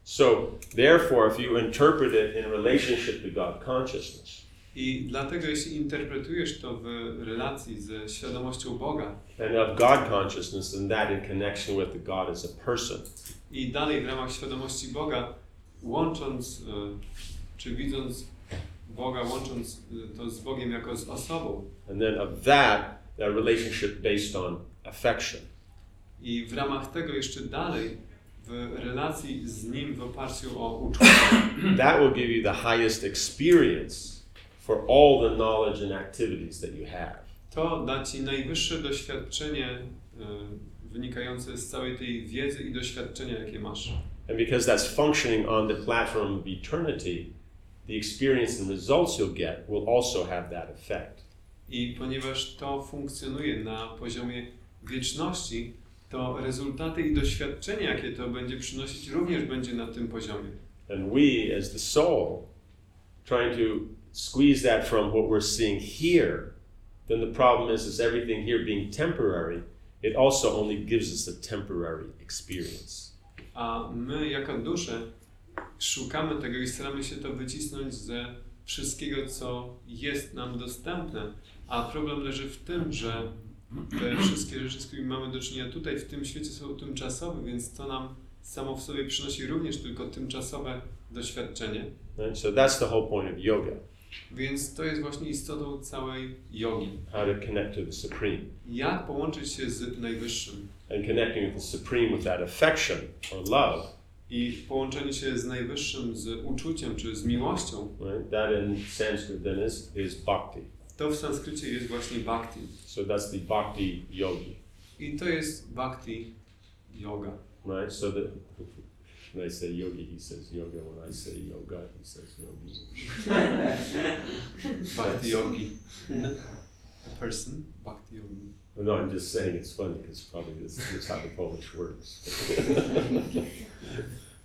So, therefore, if you interpret it in relationship to God consciousness, I dlatego, jeśli interpretujesz to w relacji ze świadomością Boga and of God consciousness, then that in connection with the God as a person, i dalej w ramach świadomości Boga, łącząc, e, czy widząc Boga, łącząc e, to z Bogiem jako z osobą, and then of that, that relationship based on affection. i w ramach tego jeszcze dalej, w relacji z Nim w oparciu o uczucie, that will give you the highest experience for all the knowledge and activities that you have. to da Ci najwyższe doświadczenie e, wynikające z całej tej wiedzy i doświadczenia, jakie masz. And because that's functioning on the platform of eternity, the experience and results you'll get will also have that effect. I ponieważ to funkcjonuje na poziomie wieczności, to rezultaty i doświadczenie, jakie to będzie przynosić, również będzie na tym poziomie. And we, as the soul, trying to squeeze that from what we're seeing here, then the problem is, is everything here being temporary, it also only gives us a temporary experience. A my, jako dusze, szukamy tego i staramy się to wycisnąć ze wszystkiego, co jest nam dostępne. A problem leży w tym, że te wszystkie rzeczy, z którymi mamy do czynienia tutaj, w tym świecie, są tymczasowe, więc to nam samo w sobie przynosi również tylko tymczasowe doświadczenie. Right? So that's the whole point of yoga, Więc to jest właśnie istotą całej jogi. how to connect to the Supreme. Jak połączyć się z Najwyższym And connecting with the Supreme with that affection or love, i połączenie się z Najwyższym, z uczuciem czy z miłością, right? That in Sanskrit then is, is bhakti. to w sanskrycie jest właśnie bhakti. So that's the bhakti yogi, I to jest bhakti yoga. right? So that when I say yogi, he says yoga. When I say yoga, he says yogi. Bhakti yogi. A person, bhakti yogi. No, I'm just saying it's funny because probably this, this is how the Polish works.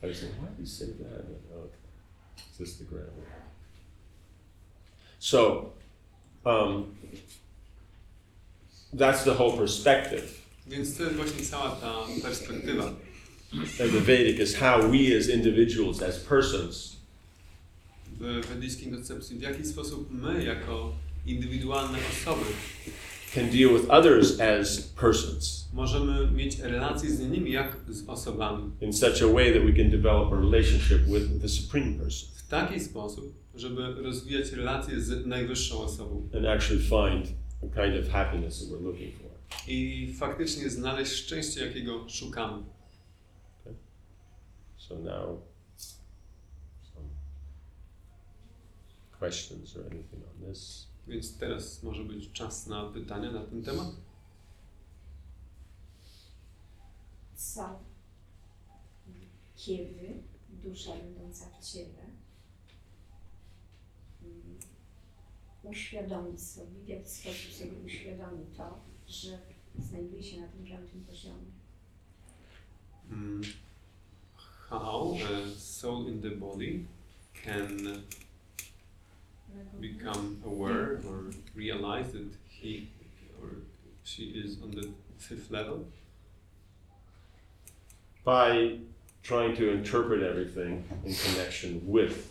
I was like, why do you say that? I'm like, oh, it's just the grammar. So, um, that's the whole perspective. Więc to jest właśnie cała ta perspektywa. And the Vedic is how we as individuals, as persons, W wedyjskiej koncepcji, w jaki sposób my, jako indywidualne osoby, can deal with others as persons możemy mieć relacje z innymi jak z osobami. in such a way that we can develop a relationship with the Supreme Person W taki sposób, żeby rozwijać relacje z najwyższą osobą and actually find the kind of happiness that we're looking for. i faktycznie znaleźć szczęście, jakiego szukamy. So now, some questions or anything on this? Więc teraz może być czas na pytania na ten temat. Co? Kiedy dusza będąca w ciele mm, uświadomi sobie, w jaki sposób sobie uświadomi to, że znajduje się na tym piątym poziomie. Mm, How a soul in the body can become aware or realize that he or she is on the fifth level? By trying to interpret everything in connection with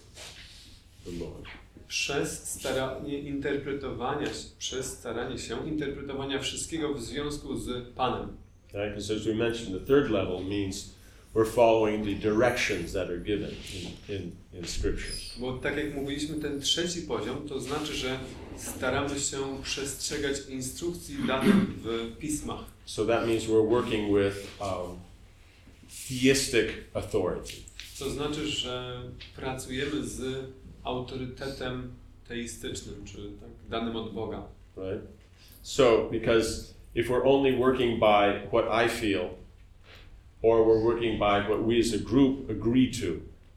the Lord. Przez staranie interpretowania, przez staranie się interpretowania wszystkiego w związku z Panem. Right? Because as we mentioned, the third level means we're following the directions that are given in, in, in Scripture. Bo tak jak mówiliśmy, ten trzeci poziom to znaczy, że staramy się przestrzegać instrukcji danych w pismach. So that means we're working with um, theistic authority. To znaczy, że pracujemy z autorytetem teistycznym, czy tak, danym od Boga. right? So, because if we're only working by what I feel, or we're working by what we as a group agree to,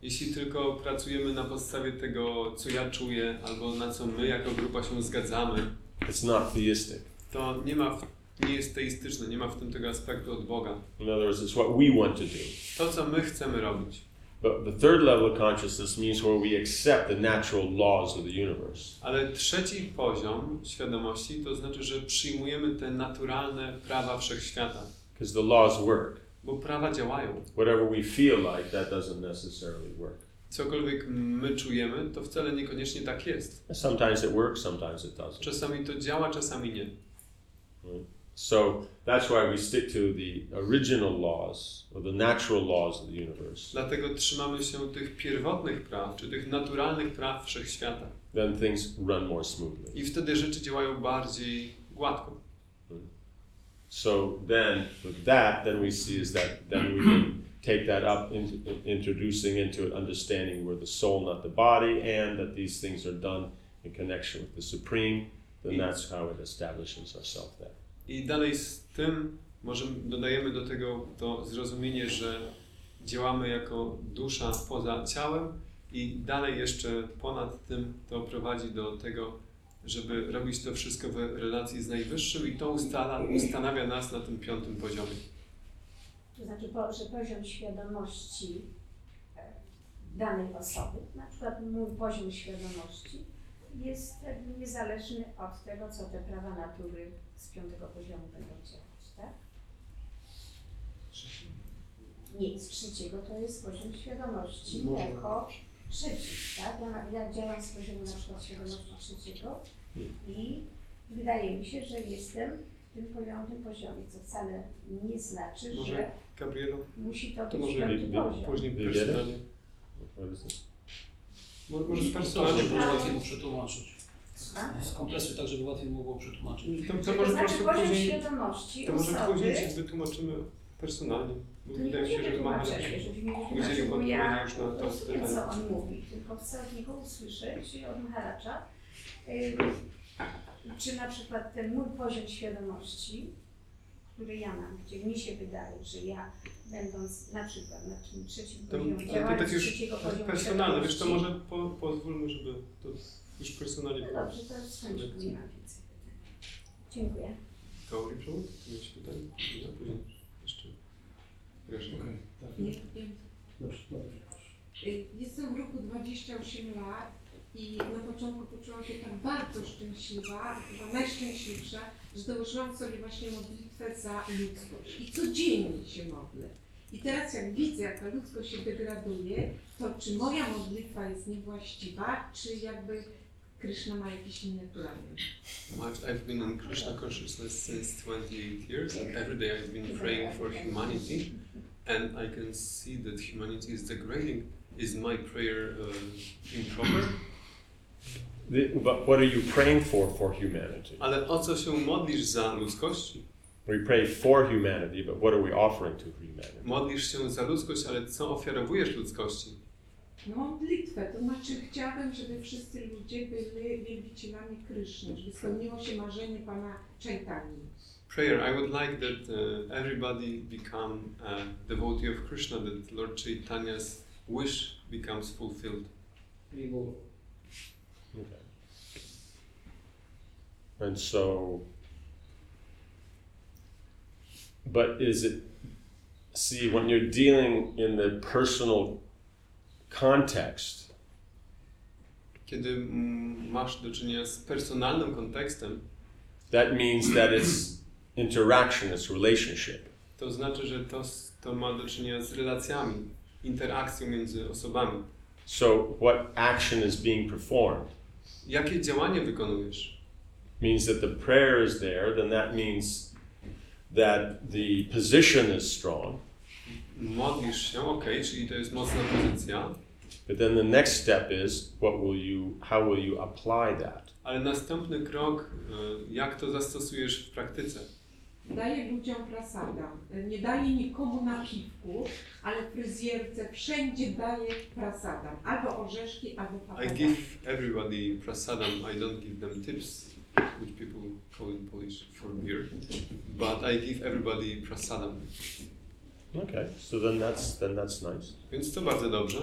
Jeśli tylko pracujemy na podstawie tego, co ja czuję, albo na co my jako grupa się zgadzamy, it's not theistic. to nie ma, w, nie jest teistyczne, nie ma w tym tego aspektu od Boga. In other words, it's what we want to do. To, co my chcemy robić. But the third level of consciousness means where we accept the natural laws of the universe. Ale trzeci poziom świadomości to znaczy, że przyjmujemy te naturalne prawa wszechświata, Because the laws work. Bo prawa działają. Whatever we feel like, that doesn't necessarily work. Cokolwiek my czujemy, to wcale niekoniecznie tak jest. Sometimes it works, sometimes it doesn't. Czasami to działa, czasami nie. So that's why we stick to the original laws, or the natural laws of the universe. Dlatego trzymamy się tych pierwotnych praw, czy tych naturalnych praw wszechświata. Then things run more smoothly. I wtedy rzeczy działają bardziej gładko. So then, with that, then we see is that then we can take that up into introducing into it, understanding we're the soul, not the body, and that these things are done in connection with the supreme. Then that's how it establishes ourselves there. I dalej z tym możemy, dodajemy do tego to zrozumienie, że działamy jako dusza poza ciałem i dalej jeszcze ponad tym to prowadzi do tego, żeby robić to wszystko w relacji z Najwyższym i to ustala, ustanawia nas na tym piątym poziomie. To znaczy, że poziom świadomości e, danej osoby, na przykład mój poziom świadomości, jest jakby niezależny od tego, co te prawa natury z piątego poziomu będą działać, tak? Nie, z trzeciego to jest poziom świadomości Może. jako trzeci, tak? Ja, ja działam z poziomu na przykład świadomości trzeciego i wydaje mi się, że jestem w tym piątym poziomie, co wcale nie znaczy, Może że Gabrielo, musi to to być może piąty poziom. później? Mo- Może Personalnie personalnie było później. łatwiej mu przetłumaczyć. Z kompleksu tak, żeby łatwiej mu było przetłumaczyć. To, to To, może po znaczy prostu poziom później, świadomości to może osoby, później ci wytłumaczymy personalnie. To wydaje mi się, że mamy tłumaczenie, żeby mi udzielił odpowiedzi już na to pytanie. co on mówi, tylko chcę od niego usłyszeć, od Maharacza, y, czy na przykład ten mój poziom świadomości, który ja mam, gdzie mi się wydaje, że ja będąc na przykład na tym trzecim To, poziomie, ale to tak już trzeciego poziomu personalne, wiesz, to świadomości- może po, pozwólmy, żeby to już personalnie No dobrze, to skończmy, nie mam więcej pytań. Dziękuję. Kaori Przód, ty miałeś pytanie? Ja później jeszcze. Wiesz, Okej, tak. Nie, nie. Dobrze, dobrze. Y, Jestem w roku 28 lat i na początku poczułam się tak bardzo szczęśliwa, chyba najszczęśliwsza, że dołożyłam sobie właśnie modlitwę za ludzkość. I codziennie się modlę. I teraz jak widzę, jaka ludzkość się degraduje, to czy moja modlitwa jest niewłaściwa, czy jakby Kryszna ma jakieś inne plany? I've, I've been in Krishna consciousness since 28 years, and every day I've been praying for humanity, and I can see that humanity is degrading. Is my prayer uh, improper? The, but what are you praying for for humanity? Ale o co się modlisz za ludzkość? We pray for humanity, but what are we offering to humanity? Modlisz się za ludzkość, ale co ofiarowujesz ludzkości? No modlitwę, to znaczy chciałabym, żeby wszyscy ludzie byli wielbicielami Kryszny, żeby spełniło się marzenie Pana Chaitani. Prayer. I would like that uh, everybody become a devotee of Krishna, that Lord Chaitanya's wish becomes fulfilled. Miło. Okay. And so, but is it, see, when you're dealing in the personal context, Kiedy mm, masz do czynienia z personalnym kontekstem, that means that it's interaction, it's relationship. to znaczy, że to, to ma do czynienia z relacjami, interakcją między osobami. So, what action is being performed Jakie działanie wykonujesz? means that the prayer is there, then that means that the position is strong. Modlisz się, ok, czyli to jest mocna pozycja, But then the next step is what will you, how will you apply that? ale następny krok, y, jak to zastosujesz w praktyce? Daje ludziom prasadam. Nie daje nikomu na piwku, ale fryzjerce wszędzie daje prasadam. Albo orzeszki, albo I papadam. give everybody prasadam, I don't give them tips, which people call in Polish for beer, but I give everybody prasadam. Okay, so then that's then that's nice. Więc to bardzo dobrze.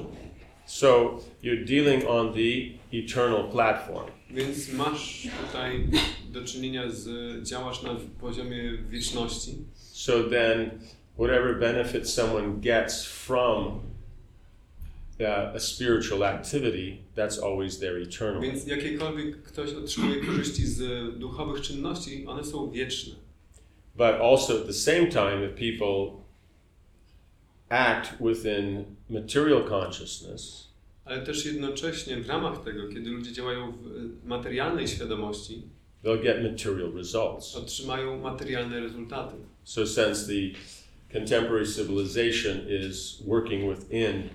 So you're dealing on the eternal platform. Więc masz tutaj do czynienia z, działasz na poziomie wieczności, So then, whatever benefit someone gets from uh, a spiritual activity, that's always there eternally. więc jakiekolwiek ktoś otrzymuje korzyści z duchowych czynności, one są wieczne. But also at the same time, if people act within material consciousness, Ale też jednocześnie w ramach tego, kiedy ludzie działają w e, materialnej świadomości, they'll get material results. otrzymają materialne rezultaty. So, since the contemporary civilization is working within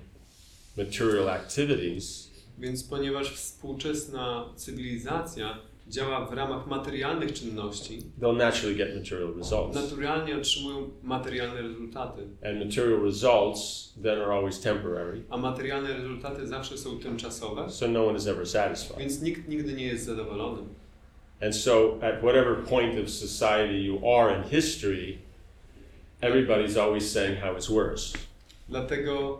material activities, Więc ponieważ współczesna cywilizacja działa w ramach materialnych czynności, they'll naturally get material results. naturalnie otrzymują materialne rezultaty. And material results then are always temporary, A materialne rezultaty zawsze są tymczasowe, so no one is ever satisfied. więc nikt nigdy nie jest zadowolony. And so, at whatever point of society you are in history, everybody's always saying how it's worse. Dlatego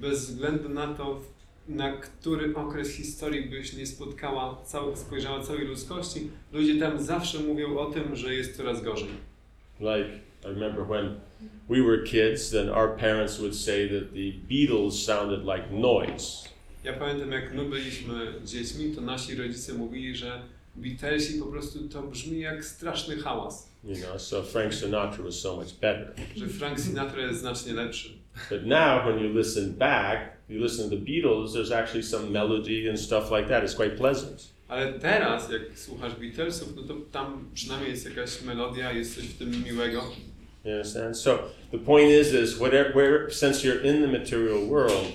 bez względu na to, na który okres historii byś nie spotkała, cał, spojrzała całej ludzkości, ludzie tam zawsze mówią o tym, że jest coraz gorzej. Like, I remember when we were kids, then our parents would say that the Beatles sounded like noise. Ja pamiętam, jak my byliśmy dziećmi, to nasi rodzice mówili, że Beatlesi po prostu to brzmi jak straszny hałas, You know, so Frank Sinatra was so much better. że Frank Sinatra jest znacznie lepszy. But now, when you listen back, you listen to the Beatles, there's actually some melody and stuff like that. It's quite pleasant. Ale teraz, jak słuchasz Beatlesów, no to tam przynajmniej jest jakaś melodia, jest coś w tym miłego. You understand? So the point is, is whatever, where, since you're in the material world,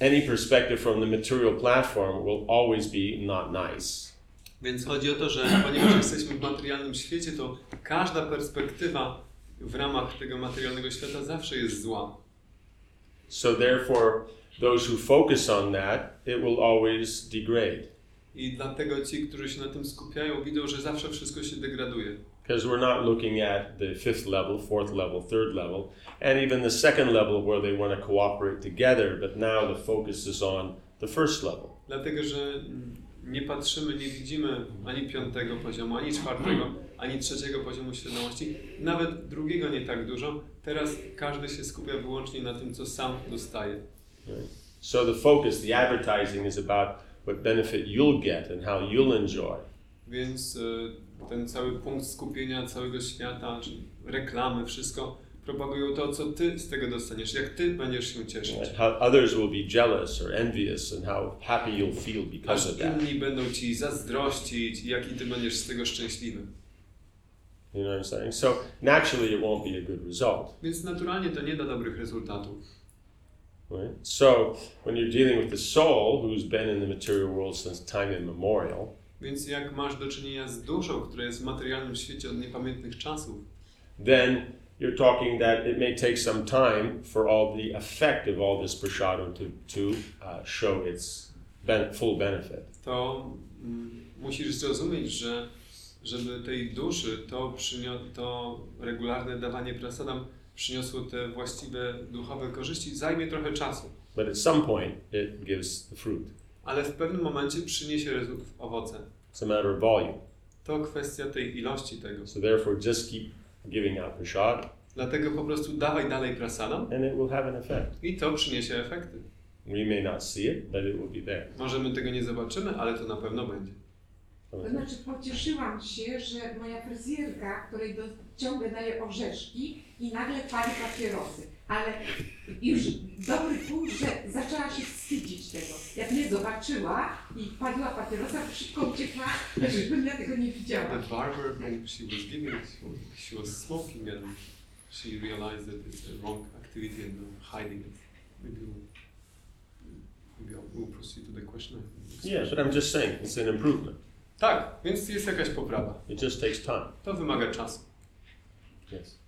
any perspective from the material platform will always be not nice. Więc chodzi o to, że ponieważ jesteśmy w materialnym świecie, to każda perspektywa w ramach tego materialnego świata zawsze jest zła. So therefore, those who focus on that, it will always degrade. I dlatego ci, którzy się na tym skupiają, widzą, że zawsze wszystko się degraduje. Because we're not looking at the fifth level, fourth level, third level, and even the second level where they want to cooperate together, but now the focus is on the first level. Dlatego, że nie patrzymy, nie widzimy ani piątego poziomu, ani czwartego, ani trzeciego poziomu świadomości, nawet drugiego nie tak dużo. Teraz każdy się skupia wyłącznie na tym, co sam dostaje. So the focus, the advertising is about what benefit you'll get and how you'll enjoy. Więc y, ten cały punkt skupienia całego świata, czy reklamy, wszystko propagują to, co ty z tego dostaniesz, jak ty będziesz się cieszyć. Right? How others will be jealous or envious and how happy you'll feel because Aż of that. inni będą ci zazdrościć i jaki ty będziesz z tego szczęśliwy. You know what I'm saying? So naturally it won't be a good result. Więc naturalnie to nie da dobrych rezultatów. Right? So when you're dealing with the soul who's been in the material world since time immemorial, Więc jak masz do czynienia z duszą, która jest w materialnym świecie od niepamiętnych czasów, then you're talking that it may take some time for all the effect of all this prashadam to, to uh, show its ben- full benefit. to mm, musisz zrozumieć, że żeby tej duszy to, przynio- to regularne dawanie prasadam przyniosło te właściwe duchowe korzyści, zajmie trochę czasu. But at some point, it gives the fruit. Ale w pewnym momencie przyniesie rezu- owoce. It's a matter of volume. To kwestia tej ilości tego. So therefore, just keep giving out Dlatego po prostu dawaj dalej prasadam and it will have an effect. i to przyniesie efekty. We may not see it, but it will be there. Możemy tego nie zobaczymy, ale to na pewno będzie. To znaczy pocieszyłam się, że moja fryzjerka, której do, ciągle daje orzeszki i nagle pali papierosy. Ale już dobry punkt, że zaczęła się wstydzić tego. Jak mnie zobaczyła i paliła papierosa, to szybko uciekła, żebym ja tego nie widziała. The barber, when she was giving it, she was smoking and she realized that it's a wrong activity and hiding it. Maybe we'll, maybe I'll, we'll proceed to the question. Yeah, but I'm just saying, it's an improvement. Tak, więc jest jakaś poprawa. It just takes time. To wymaga czasu. Yes.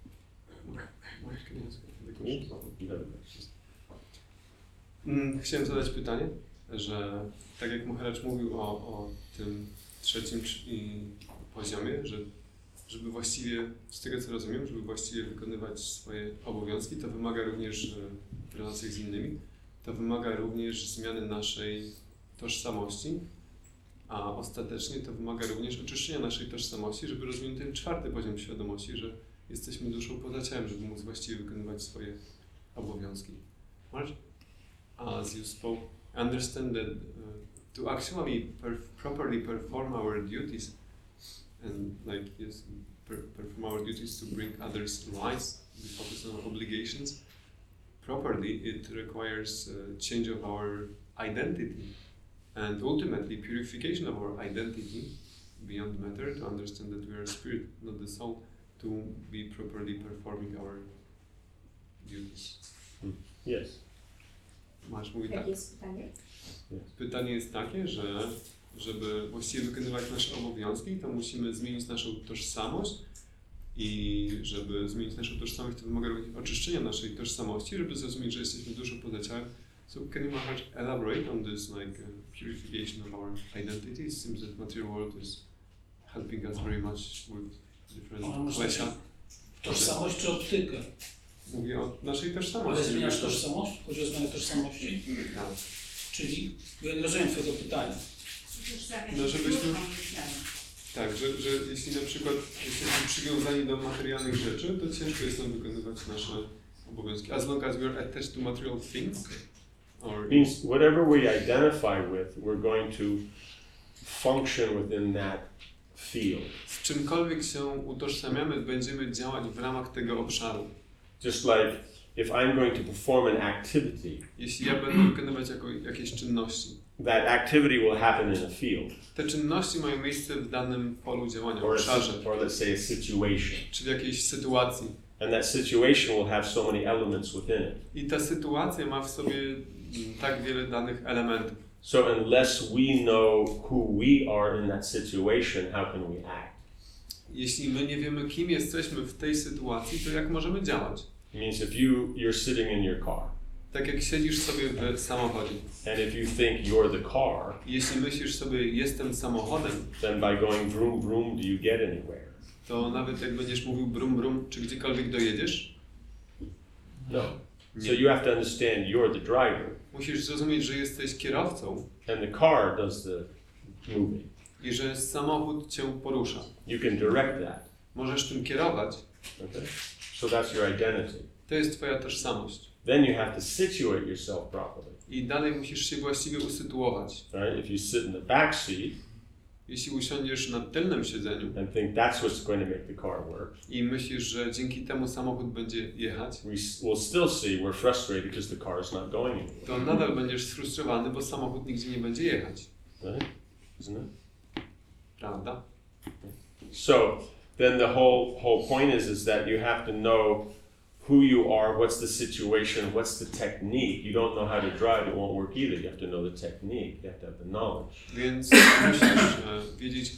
Mm, Chciałem zadać pytanie, że tak jak Mucharacz mówił o, o tym trzecim poziomie, że żeby właściwie, z tego co rozumiem, żeby właściwie wykonywać swoje obowiązki, to wymaga również e, w relacjach z innymi, to wymaga również zmiany naszej tożsamości, a ostatecznie to wymaga również oczyszczenia naszej tożsamości, żeby rozwinąć ten czwarty poziom świadomości, że jesteśmy duszą poza ciałem, żeby móc właściwie wykonywać swoje obowiązki. Marcz? as you spoke, understand that uh, to actually per- properly perform our duties and like yes, per- perform our duties to bring others lives, we focus on obligations. Properly, it requires uh, change of our identity and ultimately purification of our identity beyond matter to understand that we are a spirit, not the soul, to be properly performing our duties. Yes. Masz mówi tak. Jakie jest pytanie? Pytanie jest takie, że żeby właściwie wykonywać nasze obowiązki, to musimy zmienić naszą tożsamość i żeby zmienić naszą tożsamość, to wymaga również oczyszczenia naszej tożsamości, żeby zrozumieć, że jesteśmy duszą poza ciałem. So can you Maharaj elaborate on this like uh, purification of our identity? It seems that material world is helping us very much with different Ale klesha. Tożsamość czy optykę? Mówię o naszej Ale tożsamości. zmieniasz tożsamość? Chodzi o zmianę tożsamości? Tak. Czyli, ja nie rozumiem Twojego pytania. No, żebyśmy- Tak, że, że jeśli na przykład jesteśmy przywiązani do materialnych rzeczy, to ciężko jest nam wykonywać nasze obowiązki. As long as we are attached to material things, Means whatever we identify with, we're going to function within that field. z czymkolwiek się utożsamiamy, będziemy działać w ramach tego obszaru. Just like if I'm going to perform an activity, Jeśli ja będę wykonywać jako, jakieś czynności, that activity will happen in a field te czynności mają miejsce w danym polu działania, or, a, obszarze, si- or let's say a situation. czy w jakiejś sytuacji. And that situation will have so many elements within it. I ta sytuacja ma w sobie tak wiele danych elementów. So unless we know who we are in that situation, how can we act? Jeśli my nie wiemy, kim jesteśmy w tej sytuacji, to jak możemy działać? It means if you you're sitting in your car Tak jak siedzisz sobie w samochodzie. and if you think you're the car, Jeśli myślisz sobie, jestem samochodem, then by going vroom vroom do you get anywhere? to nawet jak będziesz mówił brum brum, czy gdziekolwiek dojedziesz, No. So Nie. you have to understand you're the driver musisz zrozumieć, że jesteś kierowcą and the car does the moving. i że samochód cię porusza. You can direct that. Możesz tym kierować. Okay? So that's your identity. To jest twoja tożsamość. Then you have to situate yourself properly. I dalej musisz się właściwie usytuować. Right? If you sit in the back seat Jeśli usiądziesz na tylnym siedzeniu and think that's what's going to make the car work, i myślisz, że dzięki temu samochód będzie jechać, we will still see we're frustrated because the car is not going anywhere. to nadal będziesz sfrustrowany, bo samochód nigdzie nie będzie jechać. Right? Isn't it? Prawda? So then the whole whole point is is that you have to know who you are, what's the situation, what's the technique. You don't know how to drive, it won't work either. You have to know the technique. You have to have the knowledge. Więc musisz e, wiedzieć,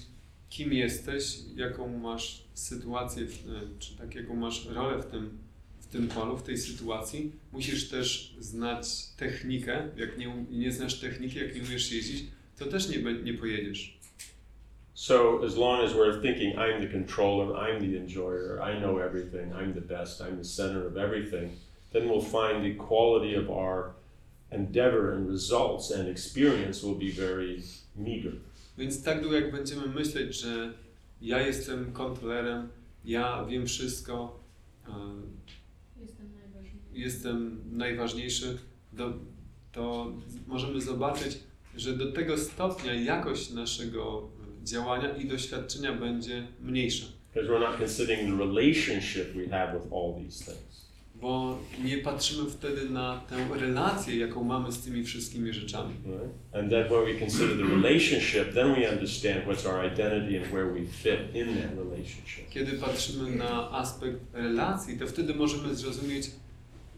kim jesteś, jaką masz sytuację, e, czy tak, jaką masz rolę w tym, w tym polu, w tej sytuacji. Musisz też znać technikę. Jak nie, nie znasz techniki, jak nie umiesz jeździć, to też nie, nie pojedziesz. So as long as we're thinking I'm the controller, I'm the enjoyer, I know everything, I'm the best, I'm the center of everything, then we'll find the quality of our endeavor and results and experience will be very meager. Więc tak długo jak będziemy myśleć, że ja jestem kontrolerem, ja wiem wszystko, Jestem najważniejszy. jestem najważniejszy, do, to możemy zobaczyć, że do tego stopnia jakość naszego działania i doświadczenia będzie mniejsza. Because we're not considering the relationship we have with all these things. Bo nie patrzymy wtedy na tę relację, jaką mamy z tymi wszystkimi rzeczami. Right? And then when we consider the relationship, then we understand what's our identity and where we fit in that relationship. Kiedy patrzymy na aspekt relacji, to wtedy możemy zrozumieć,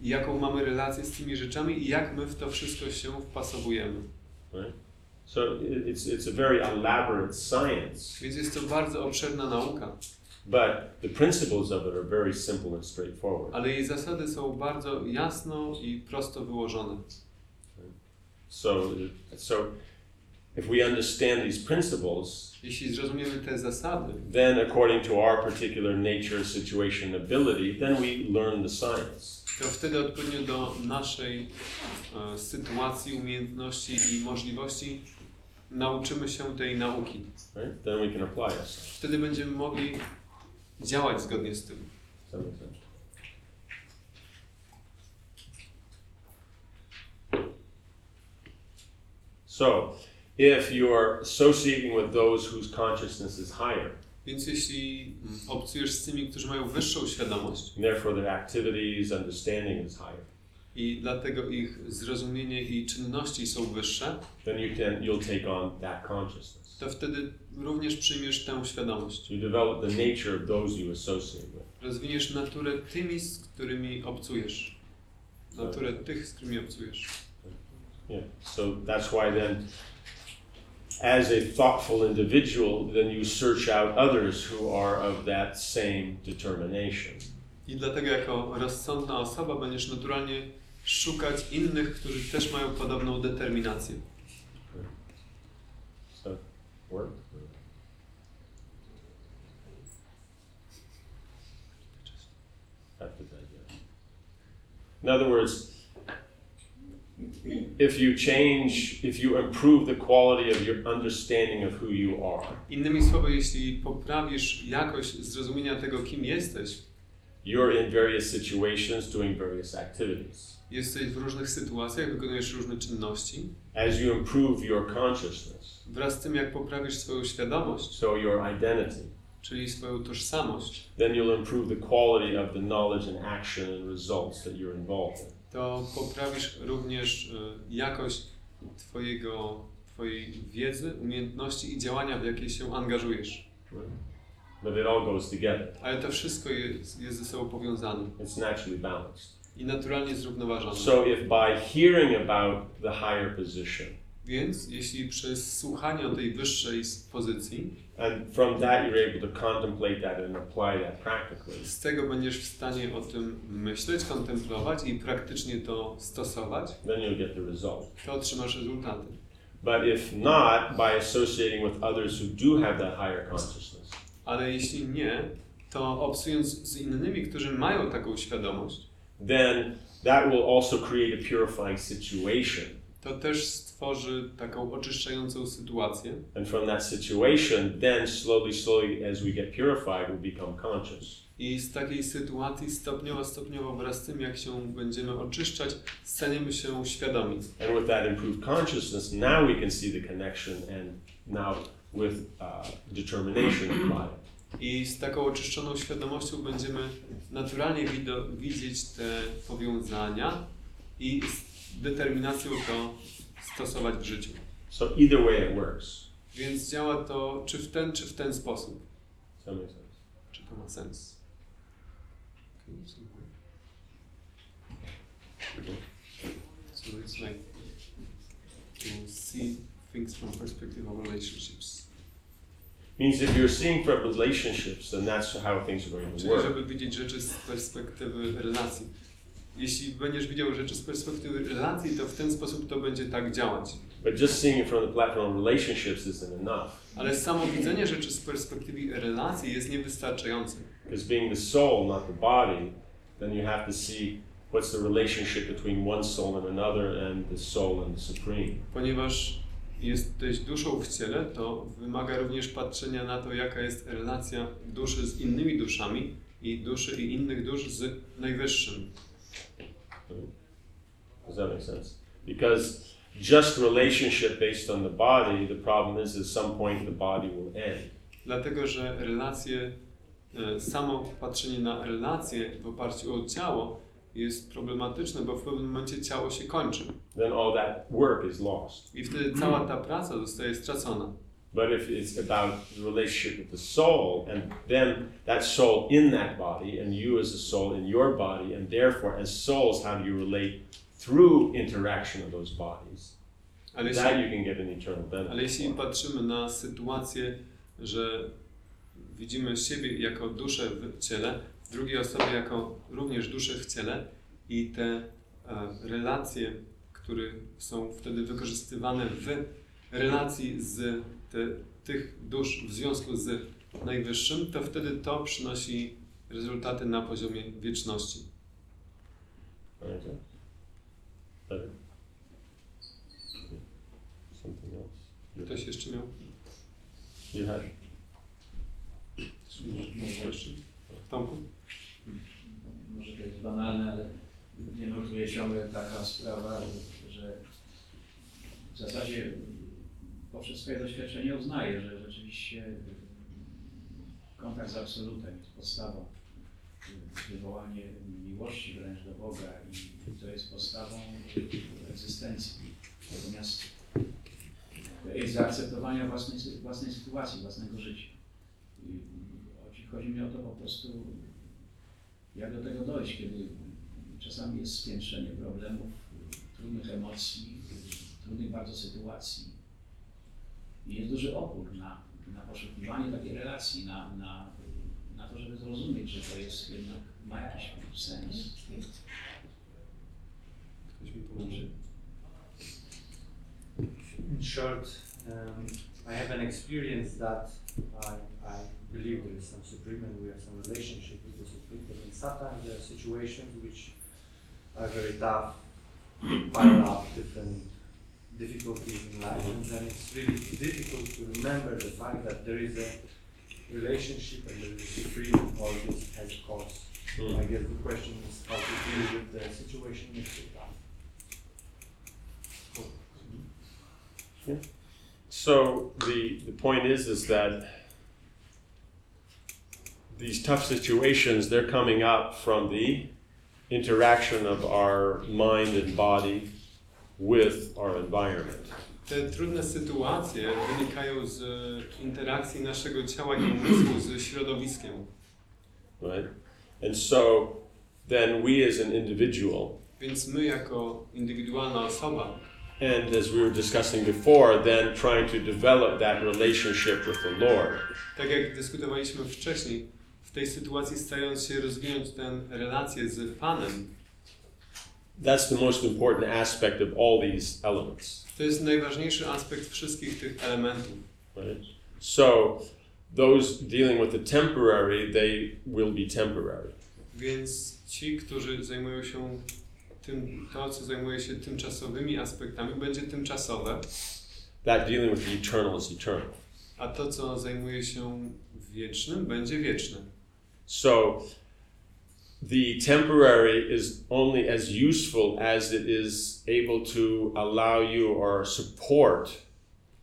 jaką mamy relację z tymi rzeczami i jak my w to wszystko się wpasowujemy. Right? So it- it's, it's a very elaborate science, Więc jest to bardzo obszerna nauka, but the principles of it are very simple and straightforward. ale jej zasady są bardzo jasno i prosto wyłożone. So, so if we understand these principles, Jeśli zrozumiemy te zasady, then according to our particular nature, situation, ability, then we learn the science. To wtedy odpowiednio do naszej e, sytuacji, umiejętności i możliwości nauczymy się tej nauki. Right? Then we can apply ourselves. Wtedy będziemy mogli działać zgodnie z tym. That sense? So, if you're associating with those whose consciousness is higher, Więc jeśli obcujesz z tymi, którzy mają wyższą świadomość and therefore their activities, understanding is higher, i dlatego ich zrozumienie i czynności są wyższe, then you can you'll take on that consciousness. to wtedy również przyjmiesz tę świadomość. You develop the nature of those you associate with. Rozwiniesz naturę tymi, z którymi obcujesz. Naturę tych, z którymi obcujesz. Yeah. So that's why then, as a thoughtful individual, then you search out others who are of that same determination. I dlatego jako rozsądna osoba będziesz naturalnie szukać innych, którzy też mają podobną determinację. So, work. In other words, if you change, if you improve the quality of your understanding of who you are, Innymi słowy, jeśli poprawisz jakość zrozumienia tego, kim jesteś, you're in various situations doing various activities. jesteś w różnych sytuacjach, wykonujesz różne czynności, As you improve your consciousness, wraz z tym, jak poprawisz swoją świadomość, so your identity, czyli swoją tożsamość, then you'll improve the quality of the knowledge and action and results that you're involved in. To poprawisz również e, jakość twojego, Twojej wiedzy, umiejętności i działania, w jakie się angażujesz. But it all goes together. Ale to wszystko jest, jest ze sobą powiązane It's naturally balanced. i naturalnie zrównoważone. So if by hearing about the higher position, Więc jeśli przez słuchanie o tej wyższej pozycji, and from that you're able to contemplate that and apply that practically, z tego będziesz w stanie o tym myśleć, kontemplować i praktycznie to stosować, then you'll get the result. to otrzymasz rezultaty. But if not, by associating with others who do have that higher consciousness, Ale jeśli nie, to obcując z innymi, którzy mają taką świadomość, then that will also create a purifying situation. to też stworzy taką oczyszczającą sytuację. And from that situation, then slowly, slowly, as we get purified, we'll become conscious. I z takiej sytuacji stopniowo, stopniowo wraz z tym, jak się będziemy oczyszczać, staniemy się świadomi. And with that improved consciousness, now we can see the connection and now with uh, determination apply it. I z taką oczyszczoną świadomością będziemy naturalnie widzieć te powiązania i z determinacją to stosować w życiu. So either way it works. Więc działa to czy w ten, czy w ten sposób. That make sense? Czy to ma sens? So it's like to see things from perspective of relationships. Means if you're seeing from relationships, then that's how things are going to Czyli work. żeby widzieć rzeczy z perspektywy relacji. Jeśli będziesz widział rzeczy z perspektywy relacji, to w ten sposób to będzie tak działać. But just seeing it from the platform relationships isn't enough. Ale samo widzenie rzeczy z perspektywy relacji jest niewystarczające. Because being the soul, not the body, then you have to see what's the relationship between one soul and another and the soul and the supreme. Ponieważ jesteś duszą w ciele, to wymaga również patrzenia na to, jaka jest relacja duszy z innymi duszami i duszy i innych dusz z Najwyższym. Does that make sense? Because just relationship based on the body, the problem is at some point the body will end. Dlatego, że relacje, e, samo patrzenie na relacje w oparciu o ciało jest problematyczne, bo w pewnym momencie ciało się kończy. Then all that work is lost. I wtedy cała ta praca zostaje stracona. But if it's about the relationship with the soul, and then that soul in that body, and you as a soul in your body, and therefore as souls, how do you relate through interaction of those bodies? Ale That jeśli, you can get an eternal benefit. ale jeśli patrzymy na sytuację, że widzimy siebie jako duszę w ciele, drugiej osoby jako również duszę w ciele i te e, relacje, które są wtedy wykorzystywane w relacji z te, tych dusz w związku z Najwyższym, to wtedy to przynosi rezultaty na poziomie wieczności. You, Ktoś jeszcze miał question? Tomku? może to jest banalne, ale nie nurtuje ciągle taka sprawa, że w zasadzie poprzez swoje doświadczenie uznaję, że rzeczywiście kontakt z absolutem jest podstawą, wywołanie miłości wręcz do Boga i to jest podstawą egzystencji. Natomiast zaakceptowania własnej, własnej sytuacji, własnego życia. I chodzi mi o to po prostu, jak do tego dojść, kiedy czasami jest spiętrzenie problemów, trudnych emocji, trudnych bardzo sytuacji. I jest duży opór na, na poszukiwanie takiej relacji, na, na, na to, żeby zrozumieć, że to jest jednak, ma jakiś sens. Ktoś mi pomoże? In short, um, I have an experience that I, I believe there is some supreme and we have some relationship with the supreme, but then sometimes there are situations which are very tough, pile up different difficulties in life, and then it's really difficult to remember the fact that there is a relationship and there is a supreme, all this has a cause. Hmm. I guess the question is how to deal with the situation if it's tough. So the, the point is is that these tough situations they're coming up from the interaction of our mind and body with our environment. Te trudne sytuacje wynikają z interakcji naszego ciała i umysłu z środowiskiem. Right? And so then we as an individual Więc my jako indywidualna osoba and as we were discussing before, then trying to develop that relationship with the Lord. Tak jak dyskutowaliśmy wcześniej, w tej sytuacji starając się rozwinąć tę relację z Panem, That's the most important aspect of all these elements. to jest najważniejszy aspekt wszystkich tych elementów. Right? So those dealing with the temporary, they will be temporary. Więc ci, którzy zajmują się tym, to, co zajmuje się tymczasowymi aspektami, będzie tymczasowe, That dealing with the eternal is eternal. a to, co zajmuje się wiecznym, będzie wieczne. So the temporary is only as useful as it is able to allow you or support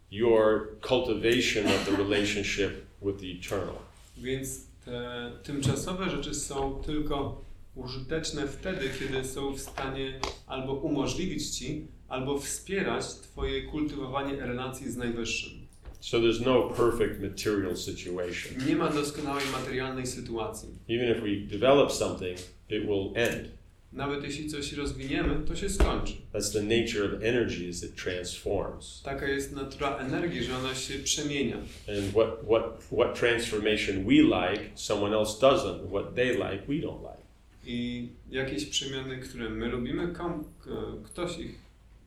your cultivation of the relationship with the eternal. Więc te tymczasowe rzeczy są tylko użyteczne wtedy, kiedy są w stanie albo umożliwić ci, albo wspierać Twoje kultywowanie relacji z Najwyższym. So there's no perfect material situation. Nie ma doskonałej materialnej sytuacji. Even if we develop something, it will end. Nawet jeśli coś rozwiniemy, to się skończy. That's the nature of energy is it transforms. Taka jest natura energii, że ona się przemienia. And what, what, what transformation we like, someone else doesn't. What they like, we don't like. I jakieś przemiany, które my lubimy, kom, k- ktoś ich,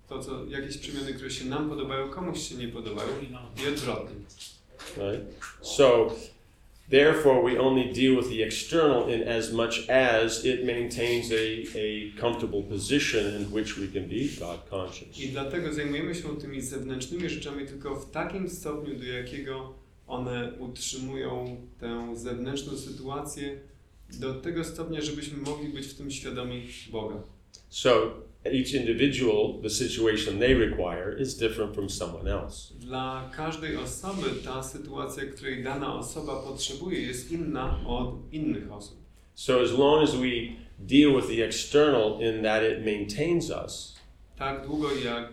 to co, jakieś przemiany, które się nam podobają, komuś się nie podobają i odwrotnie. Right? So, therefore, we only deal with the external in as much as it maintains a, a comfortable position in which we can be God conscious. I dlatego zajmujemy się tymi zewnętrznymi rzeczami tylko w takim stopniu, do jakiego one utrzymują tę zewnętrzną sytuację do tego stopnia, żebyśmy mogli być w tym świadomi Boga. So, each individual, the situation they require is different from someone else. Dla każdej osoby ta sytuacja, której dana osoba potrzebuje, jest inna od innych osób. So as long as we deal with the external in that it maintains us, Tak długo jak e,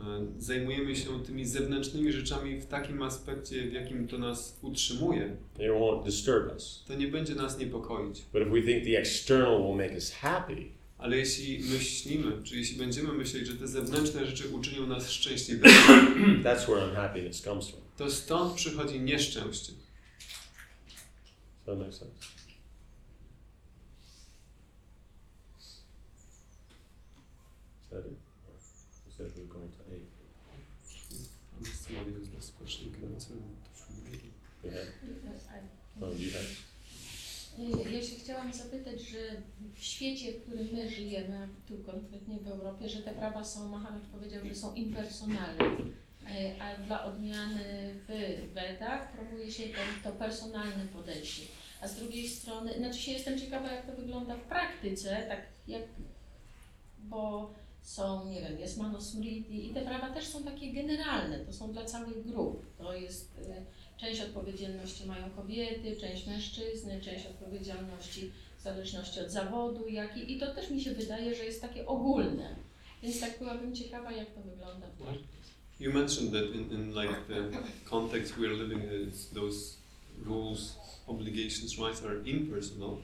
e, zajmujemy się tymi zewnętrznymi rzeczami w takim aspekcie, w jakim to nas utrzymuje, it won't disturb us. to nie będzie nas niepokoić. But if we think the external will make us happy, Ale jeśli myślimy, czy jeśli będziemy myśleć, że te zewnętrzne rzeczy uczynią nas szczęśliwymi, that's where unhappiness comes from. to stąd przychodzi nieszczęście. That sense? Is that we're going to eight? Somebody who's less question can answer You have? Yes, I- Oh, you have? Y, Ja się chciałam zapytać, że w świecie, w którym my żyjemy, tu konkretnie w Europie, że te prawa są, Mohamed powiedział, że są impersonalne, Y, a dla odmiany w Wedach promuje się to, to personalne podejście. A z drugiej strony, znaczy się jestem ciekawa, jak to wygląda w praktyce, tak jak, bo są, nie wiem, jest manusmriti i te prawa też są takie generalne, to są dla całych grup. To jest y, Część odpowiedzialności mają kobiety, część mężczyzny, część odpowiedzialności w zależności od zawodu, jaki. I to też mi się wydaje, że jest takie ogólne. Więc tak byłabym ciekawa, jak to wygląda. w praktyce. You mentioned that in, in like the context we're living in, those rules, obligations, rights are impersonal.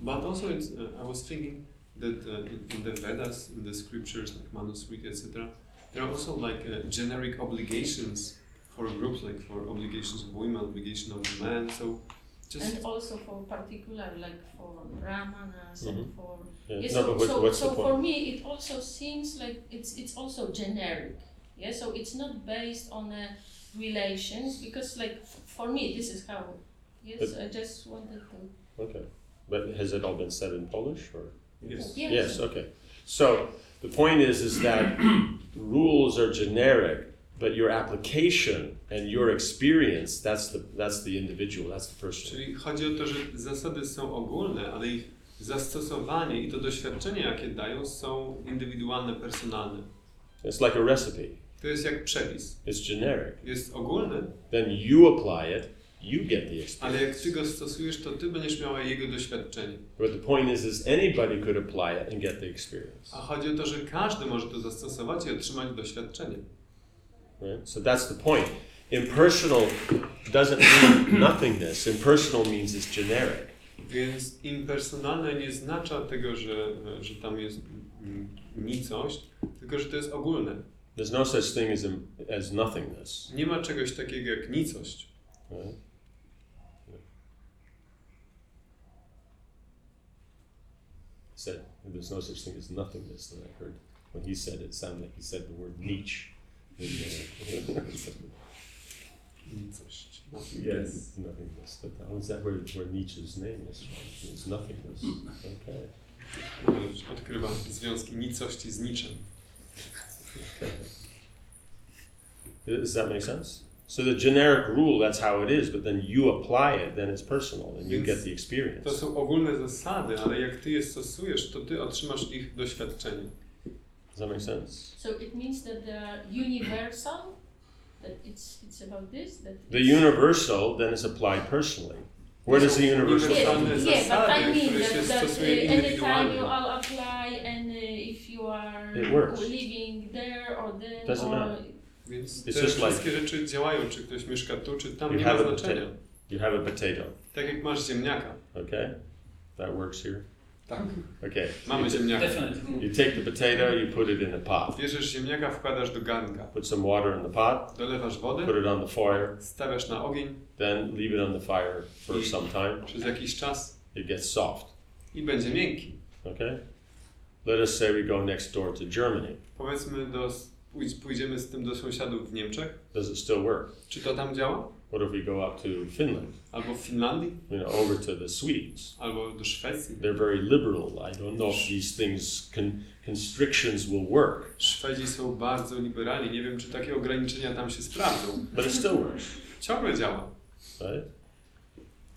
But also, it's, uh, I was thinking that uh, in, in the Vedas, in the scriptures like Manusmriti, etc., there are also like uh, generic obligations for groups, like for obligations of women, obligation of men. So, just And also for particular, like for brahmanas and Mhm. for Yeah. Yeah, no, so, what, so, what's so the for point? me, it also seems like it's it's also generic. Yeah, so it's not based on a relations because like for me this is how. Yes, But- I just wanted to. Okay. But has it all been said in Polish or? yes. Yes. Yes, okay. So the point is, is that rules are generic, but your application and your experience, that's the, that's the individual, that's the person. Czyli chodzi o to, że zasady są ogólne, ale ich zastosowanie i to doświadczenie, jakie dają, są indywidualne, personalne. It's like a recipe. To jest jak przepis. It's generic. Jest ogólny, Then you apply it, you get the ale experience. jak ty go stosujesz, to ty będziesz miała jego doświadczenie. But the point is, is anybody could apply it and get the experience. A chodzi o to, że każdy może to zastosować i otrzymać doświadczenie. Right? So that's the point. Impersonal doesn't mean nothingness. Impersonal means it's generic. Więc impersonalne nie oznacza tego, że, że tam jest nicość, tylko że to jest ogólne. There's no such thing as, as nothingness. Nie ma czegoś takiego jak nicość. Right? Said there's no such thing as nothingness. That I heard when he said it, it sounded like he said the word niche. Nicość. yes, nothingness. But how is that where, where Nietzsche's name is from? It's nothingness. Okay. Odkrywa związki nicości z niczym. Does that make sense? So the generic rule, that's how it is, but then you apply it, then it's personal, and you Więc get the experience. To są ogólne zasady, ale jak ty je stosujesz, to ty otrzymasz ich doświadczenie. Does that make sense? So it means that they are universal. That it's it's about this. That The universal then is applied personally. Where does the universal Yeah, uniwersalne come? yeah, but I zasady, mean które się that, that uh, stosuje anytime indywidualnie. you all apply and uh, if you are It works. living there or then Doesn't or matter. Więc It's te just like- wszystkie rzeczy działają, czy ktoś mieszka tu, czy tam, You nie have ma a znaczenia. potato. You have a potato. Tak jak masz ziemniaka. Okay? That works here? Tak. Okay. Mamy ziemniaka. You take the potato, you put it in a pot. Bierzesz ziemniaka, wkładasz do garnka. Put some water in the pot, Dolewasz wodę, put it on the fire, stawiasz na ogień then leave it on the fire for some time. przez jakiś czas It gets soft. i będzie miękki. Okay? Let us say we go next door to Germany. Powiedzmy, do, pójdziemy z tym do sąsiadów w Niemczech. Does it still work? Czy to tam działa? What if we go up to Finland? Albo w Finlandii? You know, over to the Swedes? Albo do Szwecji? They're very liberal. I don't know if these things, con- constrictions will work, Szwedzi są bardzo liberalni. Nie wiem, czy takie ograniczenia tam się sprawdzą. but it still works, Ciągle działa. right?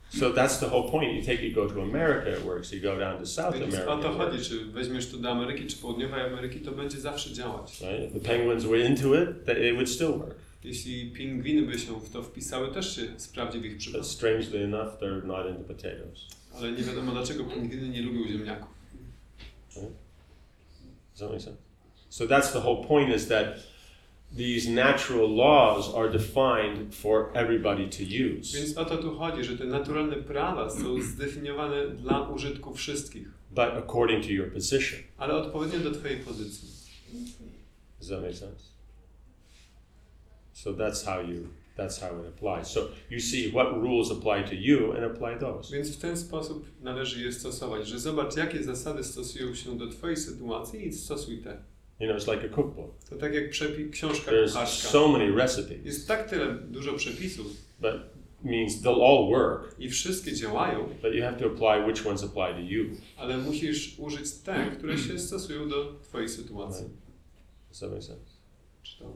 So that's the whole point. You take you go to America, it works. You go down to South Więc o America. to chodzi, czy weźmiesz to do Ameryki, czy Południowej Ameryki, to będzie zawsze działać. Right? If the penguins were into it, it would still work. Jeśli pingwiny by się w to wpisały, też się sprawdzi w ich But przypadku. strangely enough, they're not into potatoes. Ale nie wiadomo dlaczego pingwiny nie lubią ziemniaków. Does that make sense? So that's the whole point is that these natural laws are defined for everybody to use. Więc o to tu chodzi, że te naturalne prawa są zdefiniowane dla użytku wszystkich, but according to your position. ale odpowiednio do Twojej pozycji. Does that make sense? So that's how you that's how it applies. So you see what rules apply to you and apply those. Więc w ten sposób należy je stosować, że zobacz, jakie zasady stosują się do Twojej sytuacji i stosuj te. You know, it's like a cookbook. To tak jak przepi- książka There's kucharska. so many recipes, Jest tak tyle dużo przepisów but means they'll all work, i wszystkie działają, but you have to apply which ones apply to you. ale musisz użyć te, które się stosują do Twojej sytuacji. Does that make sense? Czy to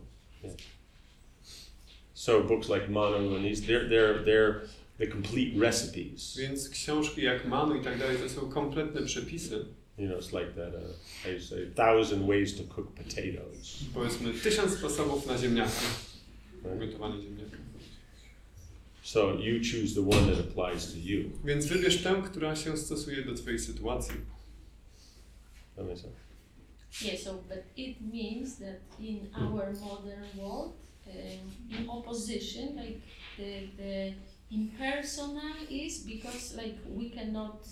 So books like Manu and these, they're they're they're the complete recipes. Więc książki jak Manu i tak dalej to są kompletne przepisy. You know, it's like that. Uh, I used to say, thousand ways to cook potatoes. Powiedzmy tysiąc sposobów na ziemniaki. Right? Gotowanie ziemniaka. So you choose the one that applies to you. Więc wybierz tę, która się stosuje do Twojej sytuacji. That makes sense. Yeah, so but it means that in our modern world, Um, in opposition, like the the impersonal is because like we cannot,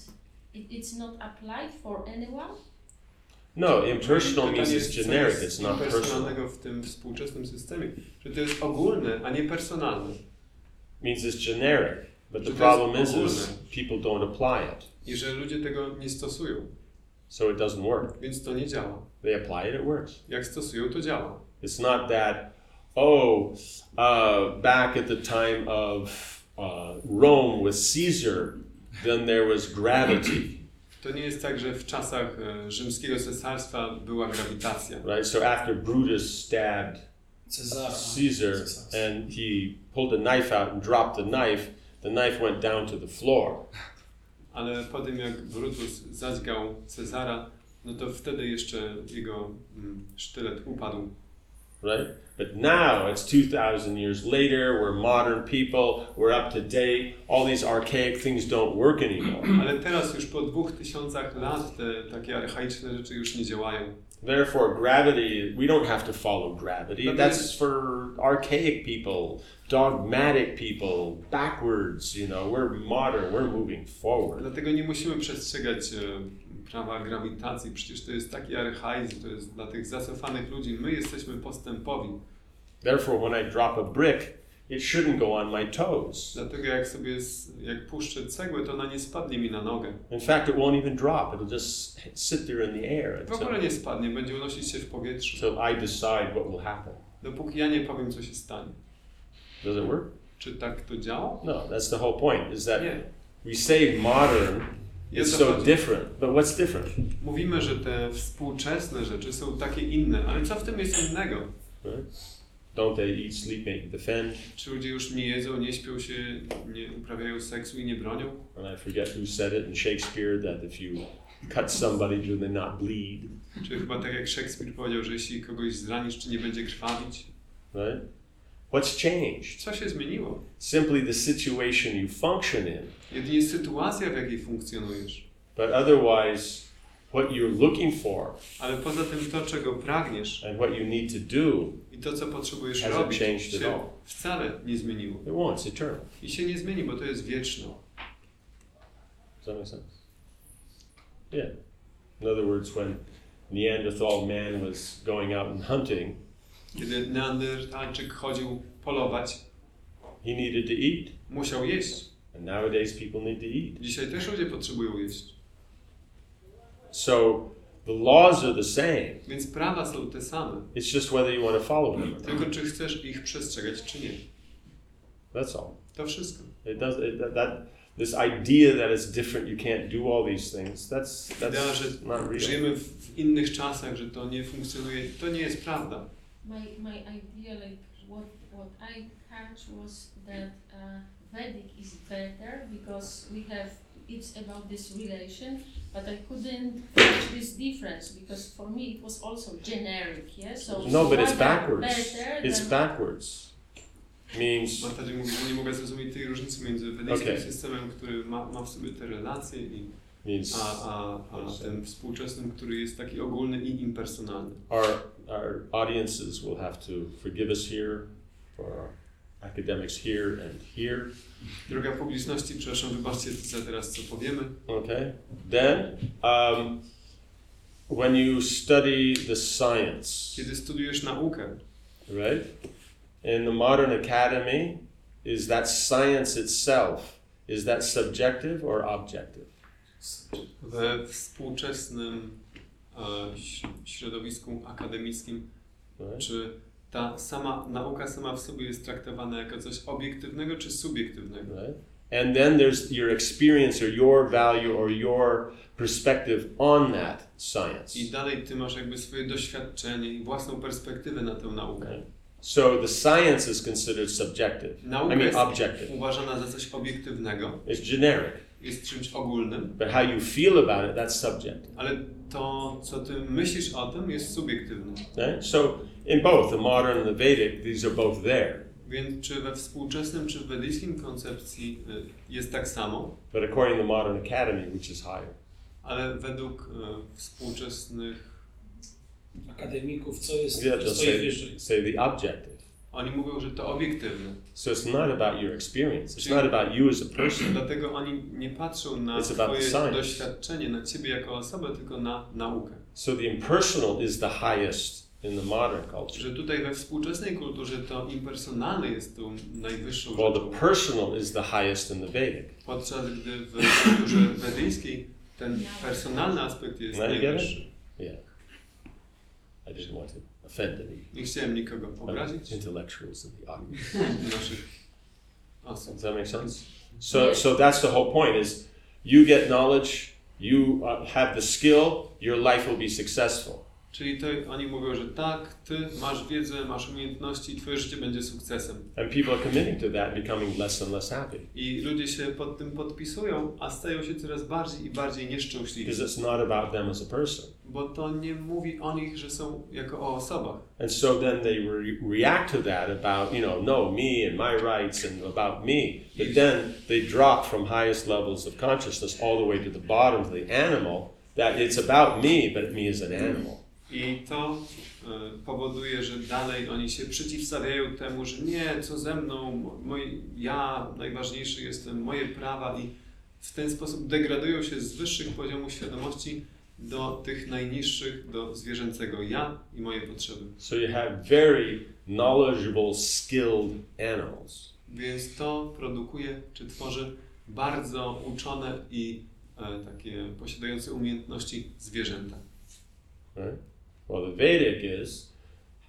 it, it's not applied for anyone. No, impersonal means it's generic. It's not personal. impersonalnego w tym współczesnym systemie, że to jest ogólne, a nie personalne. means it's generic. But the Że to problem is, is people don't apply it, I że ludzie tego nie stosują, so it doesn't work. więc to nie działa. They apply it, it works. Jak stosują, to działa. It's not that, oh, uh, back at the time of uh, Rome with Caesar, then there was gravity, To nie jest tak, że w czasach e, rzymskiego cesarstwa była grawitacja. right? So after Brutus stabbed. Caesar and he pulled a knife out and dropped the knife, the knife went down to the floor. Ale po tym jak Brutus zadźgał Cezara, no to wtedy jeszcze jego mm, sztylet upadł. Right? But now it's 2,000 years later, we're modern people, we're up to date, all these archaic things don't work anymore. Ale teraz już po dwóch tysiącach lat te takie archaiczne rzeczy już nie działają. Therefore, gravity, we don't have to follow gravity. But That's for archaic people, dogmatic people, backwards, you know, we're modern, we're moving forward. Dlatego nie musimy przestrzegać prawa grawitacji. Przecież to jest taki archaizm, to jest dla tych zacofanych ludzi. My jesteśmy postępowi. Therefore, when I drop a brick, it shouldn't go on my toes. Dlatego jak sobie jak puszczę cegłę, to ona nie spadnie mi na nogę. In fact, it won't even drop. It'll just sit there in the air W ogóle nie spadnie, będzie unosić się w powietrzu. until I decide what will happen. Dopóki ja nie powiem, co się stanie. Does it work? Czy tak to działa? No, that's the whole point. Is that Nie. we say modern, Co so different. But what's different? Mówimy, że te współczesne rzeczy są takie inne, ale co w tym jest innego? Right? Don't they eat, sleep, make, defend? Czy ludzie już nie jedzą, nie śpią się, nie uprawiają seksu i nie bronią? And I forget who said it in Shakespeare that if you cut somebody, do they not bleed? Czy chyba tak jak Szekspir powiedział, że jeśli kogoś zranisz, czy nie będzie krwawić? Right? What's changed? Co się zmieniło? Simply the situation you function in. Jedynie sytuacja, w jakiej funkcjonujesz. But otherwise, what you're looking for Ale poza tym to, czego pragniesz and what you need to do, i to, co potrzebujesz Hasn't robić, changed at all. wcale nie zmieniło. it won't. It's eternal. I się nie zmieni, bo to jest wieczne. Does that make sense? Yeah. In other words, when Neanderthal man was going out and hunting, Kiedy Neandertalczyk chodził polować, he needed to eat. musiał jeść. And nowadays, people need to eat. Dzisiaj też ludzie potrzebują jeść. So the laws are the same. Więc prawa są te same. It's just whether you want to follow them. Tylko czy chcesz ich przestrzegać, czy nie. That's all. To wszystko. It does. It, that, that this idea that it's different, you can't do all these things. That's Idea, that's że not real. żyjemy w innych czasach, że to nie funkcjonuje, to nie jest prawda. My, my idea, like, what, what I catch was that uh, Vedic is better because we have it's about this relation, but I couldn't catch this difference because for me it was also generic, yeah. So No, but it's backwards. It's than backwards. Means Mataji mówi, że nie mogę zrozumieć tej różnicy między wedyjskim Okej. systemem, który ma, ma w sobie te relacje, i, means a, a, a tym współczesnym, który jest taki ogólny i impersonalny. our our audiences will have to forgive us here for our academics here and here. Droga publiczności, przepraszam, wybaczcie za teraz, co powiemy. Okay. Then, um, when you study the science, Kiedy studiujesz naukę, right? In the modern academy, is that science itself, is that subjective or objective? We współczesnym e, środowisku akademickim, Right? czy ta sama nauka sama w sobie jest traktowana jako coś obiektywnego czy subiektywnego? And then there's your experience or your value or your perspective on that science. I dalej ty masz jakby swoje doświadczenie i własną perspektywę na tę naukę. So the science is considered subjective. Nauka I mean jest objective. uważana za coś obiektywnego, It's generic. Jest czymś ogólnym, But how you feel about it, that's subjective. ale to, co ty myślisz o tym, jest subiektywne. Right? So in both the modern and the Vedic, these are both there. Więc czy we współczesnym, czy w wedyjskim koncepcji y, jest tak samo, But according to the modern academy, which is higher. ale według y, współczesnych, Akademików, co jest, Yeah, stoi say, wyżej. say the objective. Oni mówią, że to obiektywne. So it's not about your experience. It's not about you as a person. Dlatego oni nie patrzą na It's twoje doświadczenie, na ciebie jako osobę, tylko na naukę. So the impersonal is the highest in the modern culture. Że tutaj we współczesnej kulturze to impersonalne jest tą najwyższą rzeczą. the personal is the highest in the Vedic. Podczas gdy w kulturze wedyjskiej ten personalny aspekt jest najwyższy. Yeah. I didn't want to offend any Nie chciałem nikogo obrazić, intellectuals in the audience. osób. Does that make sense? So, so that's the whole point: is you get knowledge, you uh, have the skill, your life will be successful. Czyli to oni mówią, że tak, ty masz wiedzę, masz umiejętności, twoje życie będzie sukcesem. And people are committing to that, becoming less and less happy I ludzie się pod tym podpisują, a stają się coraz bardziej i bardziej nieszczęśliwi. because it's not about them as a person. Bo to nie mówi o nich, że są jako o osobach. And so then they re- react to that about, you know, no, me and my rights and about me. But then they drop from highest levels of consciousness all the way to the bottom, to the animal, that it's about me, but me as an animal. I to e, powoduje, że dalej oni się przeciwstawiają temu, że nie, co ze mną, moi, ja najważniejszy jestem, moje prawa i w ten sposób degradują się z wyższych poziomów świadomości do tych najniższych, do zwierzęcego ja i moje potrzeby. So you have very knowledgeable, skilled animals. Więc to produkuje, czy tworzy bardzo uczone i e, takie posiadające umiejętności zwierzęta. Right? Well, the Vedic is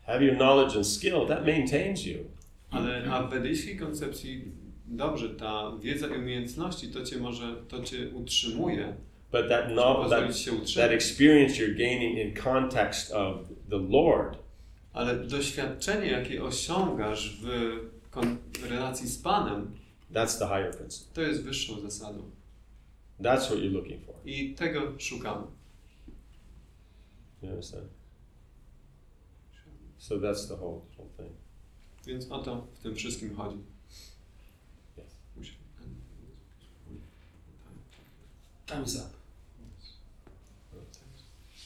have your knowledge and skill, that maintains you. Ale a w wedyjskiej koncepcji dobrze, ta wiedza i umiejętności to cię może, to cię utrzymuje, But that, no, that, that experience you're gaining in context of the Lord, Ale doświadczenie, jakie osiągasz w relacji z Panem, that's the higher principle. to jest wyższą zasadą. That's what you're looking for. I tego szukamy. You understand? So that's the whole, whole thing. Więc o to w tym wszystkim chodzi. Yes. Time's up.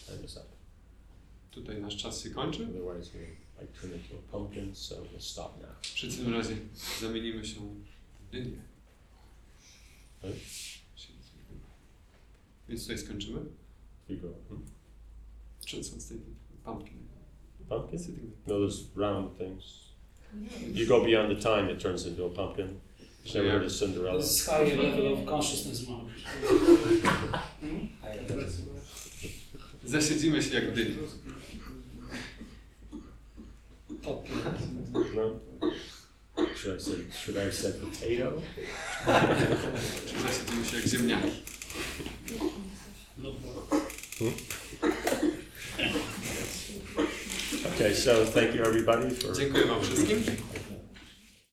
Time is up. Tutaj nasz czas się kończy. Otherwise, we'll like turn into a pumpkin, so we'll stop now. W przeciwnym razie zamienimy się w dynię. Więc tutaj skończymy. You go, hmm? Czy z tej pumpkin? Pumpkin? No, those round things. You go beyond the time, it turns into a pumpkin. Similar to Cinderella. This is higher level of consciousness mode. Zasiedzimy się jak dynie. Top. No? Should I say, should I say potato? Czy zasiedzimy się jak ziemniaki. No, Hmm? Okay, so thank you everybody for Dziękuję Wam wszystkim.